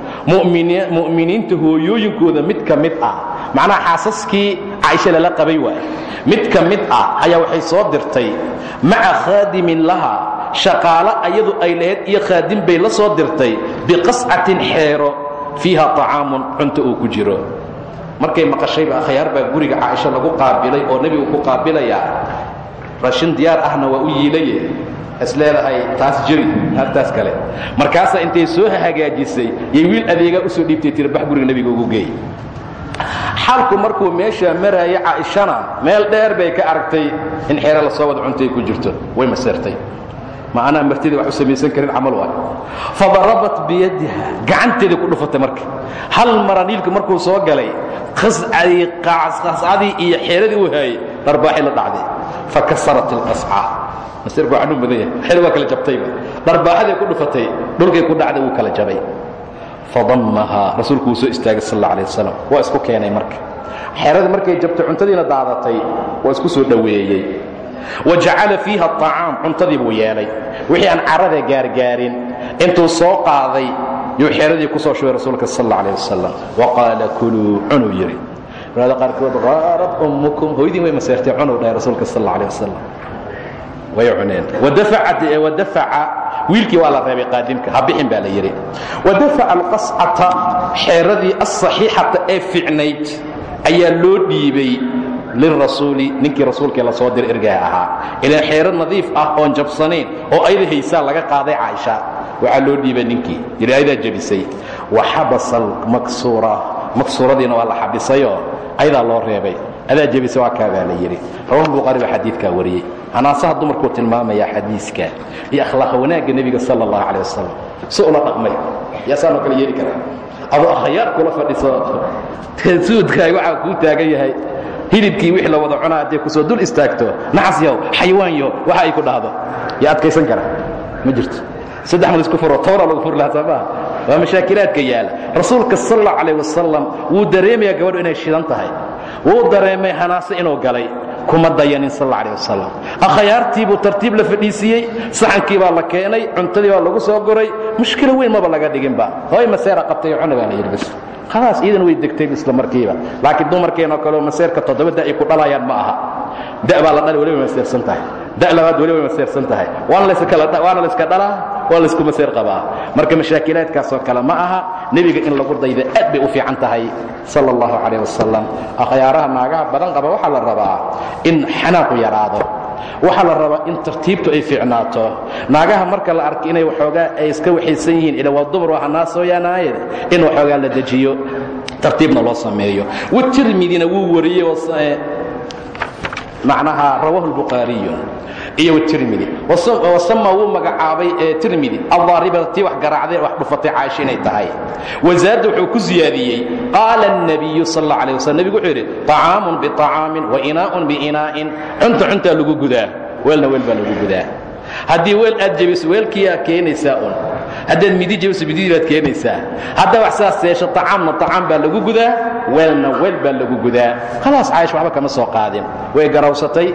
[SPEAKER 1] mu'miniinta hooyooyinkooda mid ka mid ah macnaha xaasaskii caaisha lala qabay waaye mid ka mid ah ayaa waxay soo dirtay maca khaadimin laha shaqaalo ayadu ay lahayd iyo khaadim bay la soo dirtay biqascatin xeero fiiha طacaamun cunto uu ku jiro markay maqashayba akhyaar baa guriga caaisha lagu qaabilay oo nebigu ku qaabilayaa raashin diyaar ahna waa u yiilaye is leedahay taas jiri haltaas kale. Markaasaa intay soo hagaajisay yay wiil adeegaa u soo dhiibtay tiri bax guriga ugu geey xaalku markuu meeshaa maraaya caaishana meel dheer bay ka aragtay in xeere la soo wada cuntay ku jirto. Way maseertay. Ma anaa martida wax u samaysan karin camal waay. Fadarabat biyadiha gacanteedii ku dhufatay marka. Hal mara niilku markuu soo galay qascadii iyo xeeradii u haayey dharbaaxi la dhacday. Fakasarat ilqasca masirku anuu mudan yahay. Xil waa kala jabtayba ay ku dhufatay. Dhulkay ku dhacday wuu kala jabay. Fadammahaa rasuulku soo istaagay sal alla alih waa isku keenay marka. Xeeradii markay jabtay cuntadiina daadatay waa isku soo dhoweeyey wa jacala fiiha acaam cuntadii buu yeelay. Wixii aan carada gaargaarin intuu soo qaaday yuu xeeradii ku soo shubay rasuulka sal alla alih wasalam wa qaala kuluu cunuu yidhi. Walaada qaarkood qaarad ummukum. Hooyadiin way maseertay cunuw dhahay rasuulka way cuneen. wadafaca wiilkii waa la reebay qaadimka ha bixin baa la yidhi. wadafaca alqascata xeeradii asaxiixata ee ficnayd ayaa loo dhiibay lirasuuli ninkii rasuulkee la soo diray ergaha ahaa. ilaan xeero nadiif ah oon jabsanayn oo ayada haysaa laga qaaday caaisha. waxaa loo dhiibay ninkii. yidhi ayadaa jebisay wa xabasa almaksuura maksuuradiina waa la xabisayoo? Ayadaa loo reebay adaa jebisay waa kaabaa la yidhi. Rawahu buqaari baa xadiidkaa wariyey. Anaasaha dumarkuu tilmaamayaa xadiiska iyo akhlaaqa wanaagga nebiga sala allahu calay wasalam si ula dhaqmay. Yaasaanoo kale yeeli karaa. Adoo akhyaar kula fadhiso suudkaaga waxaa kuu taagan yahay. Hilibkii wixii la wada cunaa hadday ku soo dul istaagto. Nacas yaw xayawaan yaw waxa ay ku dhahdo. Yaa adkaysan kara ma jirto. Saddex mal isku furo towra lagu furi lahaa soomaa waa mashaakilaadka yaalla. Rasuulka sal allahu calayh wasalam wuu dareemayaa gabadhu inay shidan tahay wuu dareemay hanaase inuu galay kuma dayanin sal alla alih wasalam akhyaartii buu tartiib la fadhiisiiyey saxankii baa la keenay cuntadii baa lagu soo goray mushkilo weyn maba laga dhiginba hooy maseera qabtay cuna baa la yidhi bas khalaas iidan way degtay isla markiiba. Laakiin dumarkeenoo kaleo maseerka toddoba da ay ku dhalayaan ma aha. Da baa la dhali waliba maseersan tahay. Da labaad waliba maseersan tahay. Waana layska dhalaa waa laysku maseer qabaa. Marka mashaakilaadkaasoo kale ma aha nebiga in lagu dayda aad bay u fiican tahay sala allahu calayh wasalam akhyaaraha naagaha badan qaba waxaa la rabaa in xanaaqu yaraado waxaa la rabaa in tartiibtu ay fiicnaato. Naagaha marka la arka inay waxoogaa ay iska waxaysan yihiin ila waa dumar waa hanaasooyaanaaye in waxoogaa la dejiyo. Tartiibna loo sameeyo. Watirmidina wuu wariyey macnaha rawahu lbukhaariyu iyo tirmidi wasama wuu magacaabay tirmidi adaariba wax garaacday wax dhufatay caaisha inay tahay. Wazaada wuxuu ku ziyaadiyey qaala nabiyu sal alla alih waslm wuxuu yidhi طacaamun biطacaamin wainaa'un biinaa'in cunta cuntaa lagu gudaa. Weelna weel baa lagu gudaa. Haddii weel aad jebiso weelkiyaa keenaysaa un haddaad midi jebiso mididii baad keenaysaa. Haddaa wax saas yeesho طacaamna طacaam baa lagu gudaa weelna weel baa lagu gudaa. Khalaas caaisha waxba kama soo qaadin. Way garawsatay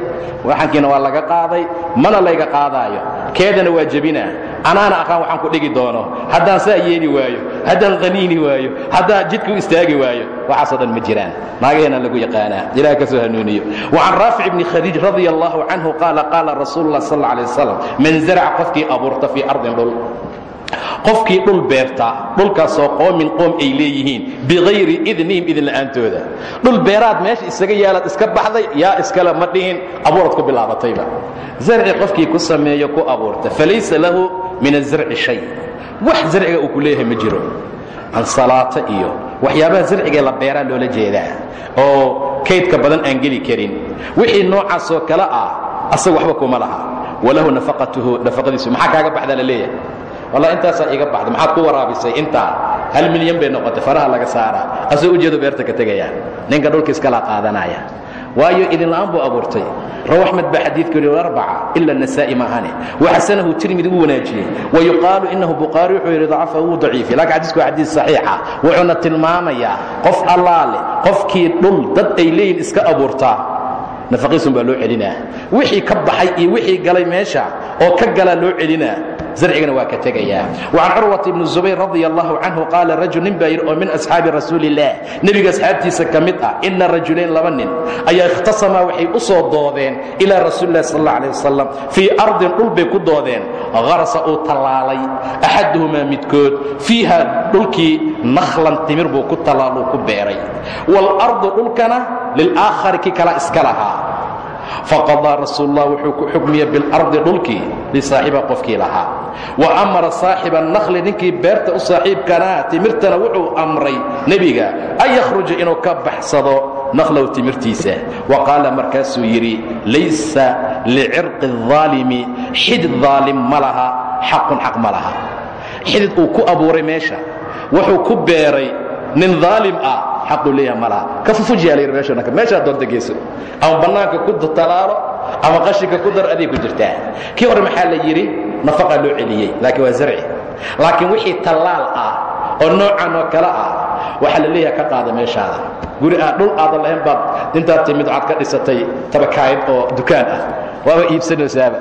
[SPEAKER 1] waxankiina waa laga qaaday mana layga qaadaayo. Keedana waa jebinaa. Anaana aqaan waxaan ku dhigi doono. Haddaan saa yeeli waayo haddaan qaniini waayo haddaan jidka istaagi waayo waxaasoo dhan ma jiraan. Naagaheena lagu yaqaanaa. Ilaah ka soo hanuuniyo. Wacan raafic ibni khadiij radi allahu canhu qaala qaala rasuulu sal alay wasalam man zaraca qofkii abuurta fii ardin dhul qofkii dhul beerta dhulkaasoo qoomin qoom ay leeyihiin bikayri idnihim idin la'aantooda. Dhul beeraad meesha isaga yaalaad iska baxday yaa iskale ma dhihin abuurad ku bilaabatayba. Zarci qofkii ku sameeyo ku abuurta. Falaysa lahu min azarci shay. Wax zarciga uu ku leeyahay ma jiro. Ansalaato iyo waxyaabaha zarcigee la beeraa loola jeedaa. Oo kaydka badan aan geli karin. Wixii noocaasoo kale ah asaga waxba kuma laha. Walahu nafaqatuhu nafaqadiisu maxaa kaaga baxdaa la leeyahay walla intaasaa iga baxda maxaad ku waraabisay intaa hal milyan bay noqotay faraha laga saaraa. Asoo ujeedo beerta ka tegaya. Ninka dhulka iskala qaadanaya. Waayo idinla'aan buu abuurtay. Raw axmed baa arbaca ila nasaa'i maahane waxasanahu tirmidi u wanaajiyey. Wayuqaalu inahu bukhaari wuxuu yidhi dacafa wuu daciifi laakiin xadiisku waa xadiis saxiixa. Wuxuuna tilmaamayaa qof allaale qofkii dhul dad ay leeyihiin iska abuurtaa nafaqiisun baa loo celinaa. Wixii ka baxay iyo wixii galay meesha oo ka galaa loo celinaa zarcigana waa ka tegayaa. Wacan curwata ibni zubayr radi allahu canhu qaala rajul nin baa yidhi oo min asxaabi rasuuli illaah nebiga asxaabtiisa ka mid ah ina rajulayn laba nin ayaa ikhtasamaa waxay u soo doodeen ilaa rasuuli illahi sal alla alih wasalam fii ardin dhul bay ku doodeen harasa uu tallaalay axaduhumaa midkood fiiha dhulkii nakhlan timir buu ku tallaaluu ku beeray. Waalardu dhulkana lilaakhari ki kala iska lahaa faqadaa rasuullah wuxuu ku xukmiyey bilardi dhulkii lisaaxiba qofkii lahaa. Wa amara saaxiba nakhli ninkii beerta u saaxiibkanaa timirtana wuxuu amray nebiga an yakhruja inuu ka baxsado nakhlow timirtiisa. Wa qaala markaasuu yidhi laysa licirqi aalimi xidid daalim ma laha xaqun xaq ma laha. Xidid ku abuuray meesha wuxuu ku beeray nin daalim ah xaquu leeyaha ma laha. Ka fufujiyaa la yidhi meesha meeshaa doonta geeso. Ama bannaanka ku talaalo ama qashinka ku dar aday ku jirtaa. Kii hore maxaa la yidhi? Nafaqaa loo celiyey laakiin waa zarci. Laakiin wixii tallaal ah oo noocan oo kale ah waxaa la leeyaha ka qaada meeshaada. Guri aa dhul aadan lahayn baad intaad timid waxaad ka dhisatay tabakaayad oo dukaan ah. Waaba iibsanaysaaba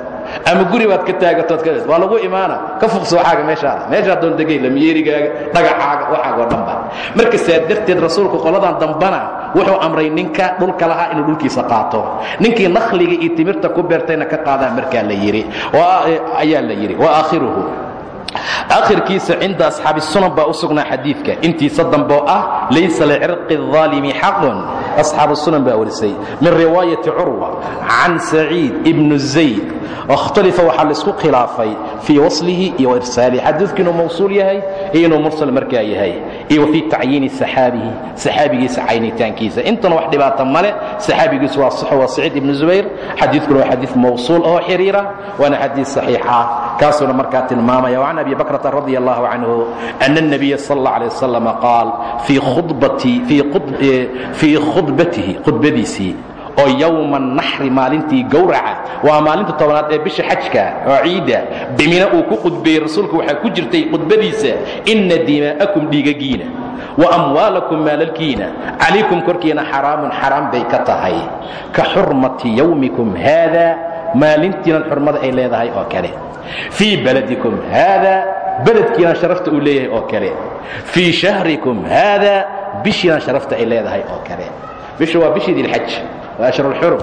[SPEAKER 1] ama guri baad ka taagatood ka waa lagu imaana ka fuqso waxaaga meeshaada meeshaa doon degay lamiyeerigaaga dhagacaaga waxaagoo dhanba marka saa darteed rasuulku qoladan dambana wuxuu amray ninka dhulka lahaa inuu dhulkiisa qaato ninkii nakhliga iyo timirta ku beertayna ka qaadaan markaa la yidhi ayaa la yidhi wa aakhiruhu akhirkiisa cinda asxaabi sunan baa u sugnaa xadiidka intiisa dambe oo ah laysa licirqi الظaalimi xaqun asxaabu sunan baa warisay min riwaayati curwa can saciid ibnu zayd ikhtalifa waxaa la isku khilaafay fii waslihi iyo irsaalihi xadiidku inuu mawsuul yahay iyo inuu mursal markaa yahay iyo fii tacyiini saxaabihi saxaabigiisa caynitaankiisa intana wax dhibaata male saxaabigiisu waa saxo waa saciid ibnu zubayr xadiidkuna waa xadiid mawsuul oo xiriira waana xadiid saxiixa kaasuuna markaa tilmaamaya وcan abi bakrata radi الlah canhu أn النabiya sal اlه عalيه wasalam qaal fii khudbatihi khudbadiisii oo yowma naxri maalintii gowraca. Waa maalinta tobanaad ee bisha xajka oo ciida bimina uu ku khudbeeyey rasuulku waxaa ku jirtay khudbadiisa ina dimaa'akum dhiigagiina wa amwaalakum maalalkiina. Calaykum korkiina xaraamun xaraam bay ka tahay. Ka xurmati yowmikum haada maalintiinan xurmada ay leedahay oo kale. Fii baladikum haada beledkiinan sharafta uu leeyahay oo kale. Fii shahrikum haada bishiinan sharafta ay leedahay oo kale. Bishu waa bishii dilxaj waa ashhurulxurum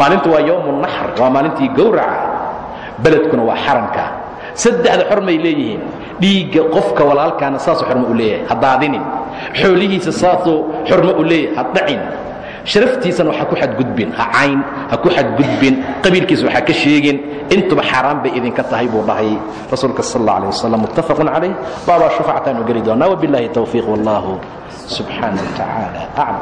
[SPEAKER 1] maalintu waa yowmu naxr waa maalintii gowraca beledkuna waa xaramka saddexda xormay leeyihiin dhiigga qofka walaalkaana saasuu xormo u leeyahay ha daadinin xoolihiisa saasuu xormo u leeyahay ha dhacin sharaftiisana waxa ku xadgudbin ha cayn ha ku xadgudbin qabiilkiisa waxaa ka sheegin intuba xaaraan bay idinka tahay buu dhahay rasuulka sal اlه alيه wasalam muttafaqun calayh baabaa shufacataanu geli doonaa wbiاllahi towfiiq wallahu subxaanaه wa tacaala aclam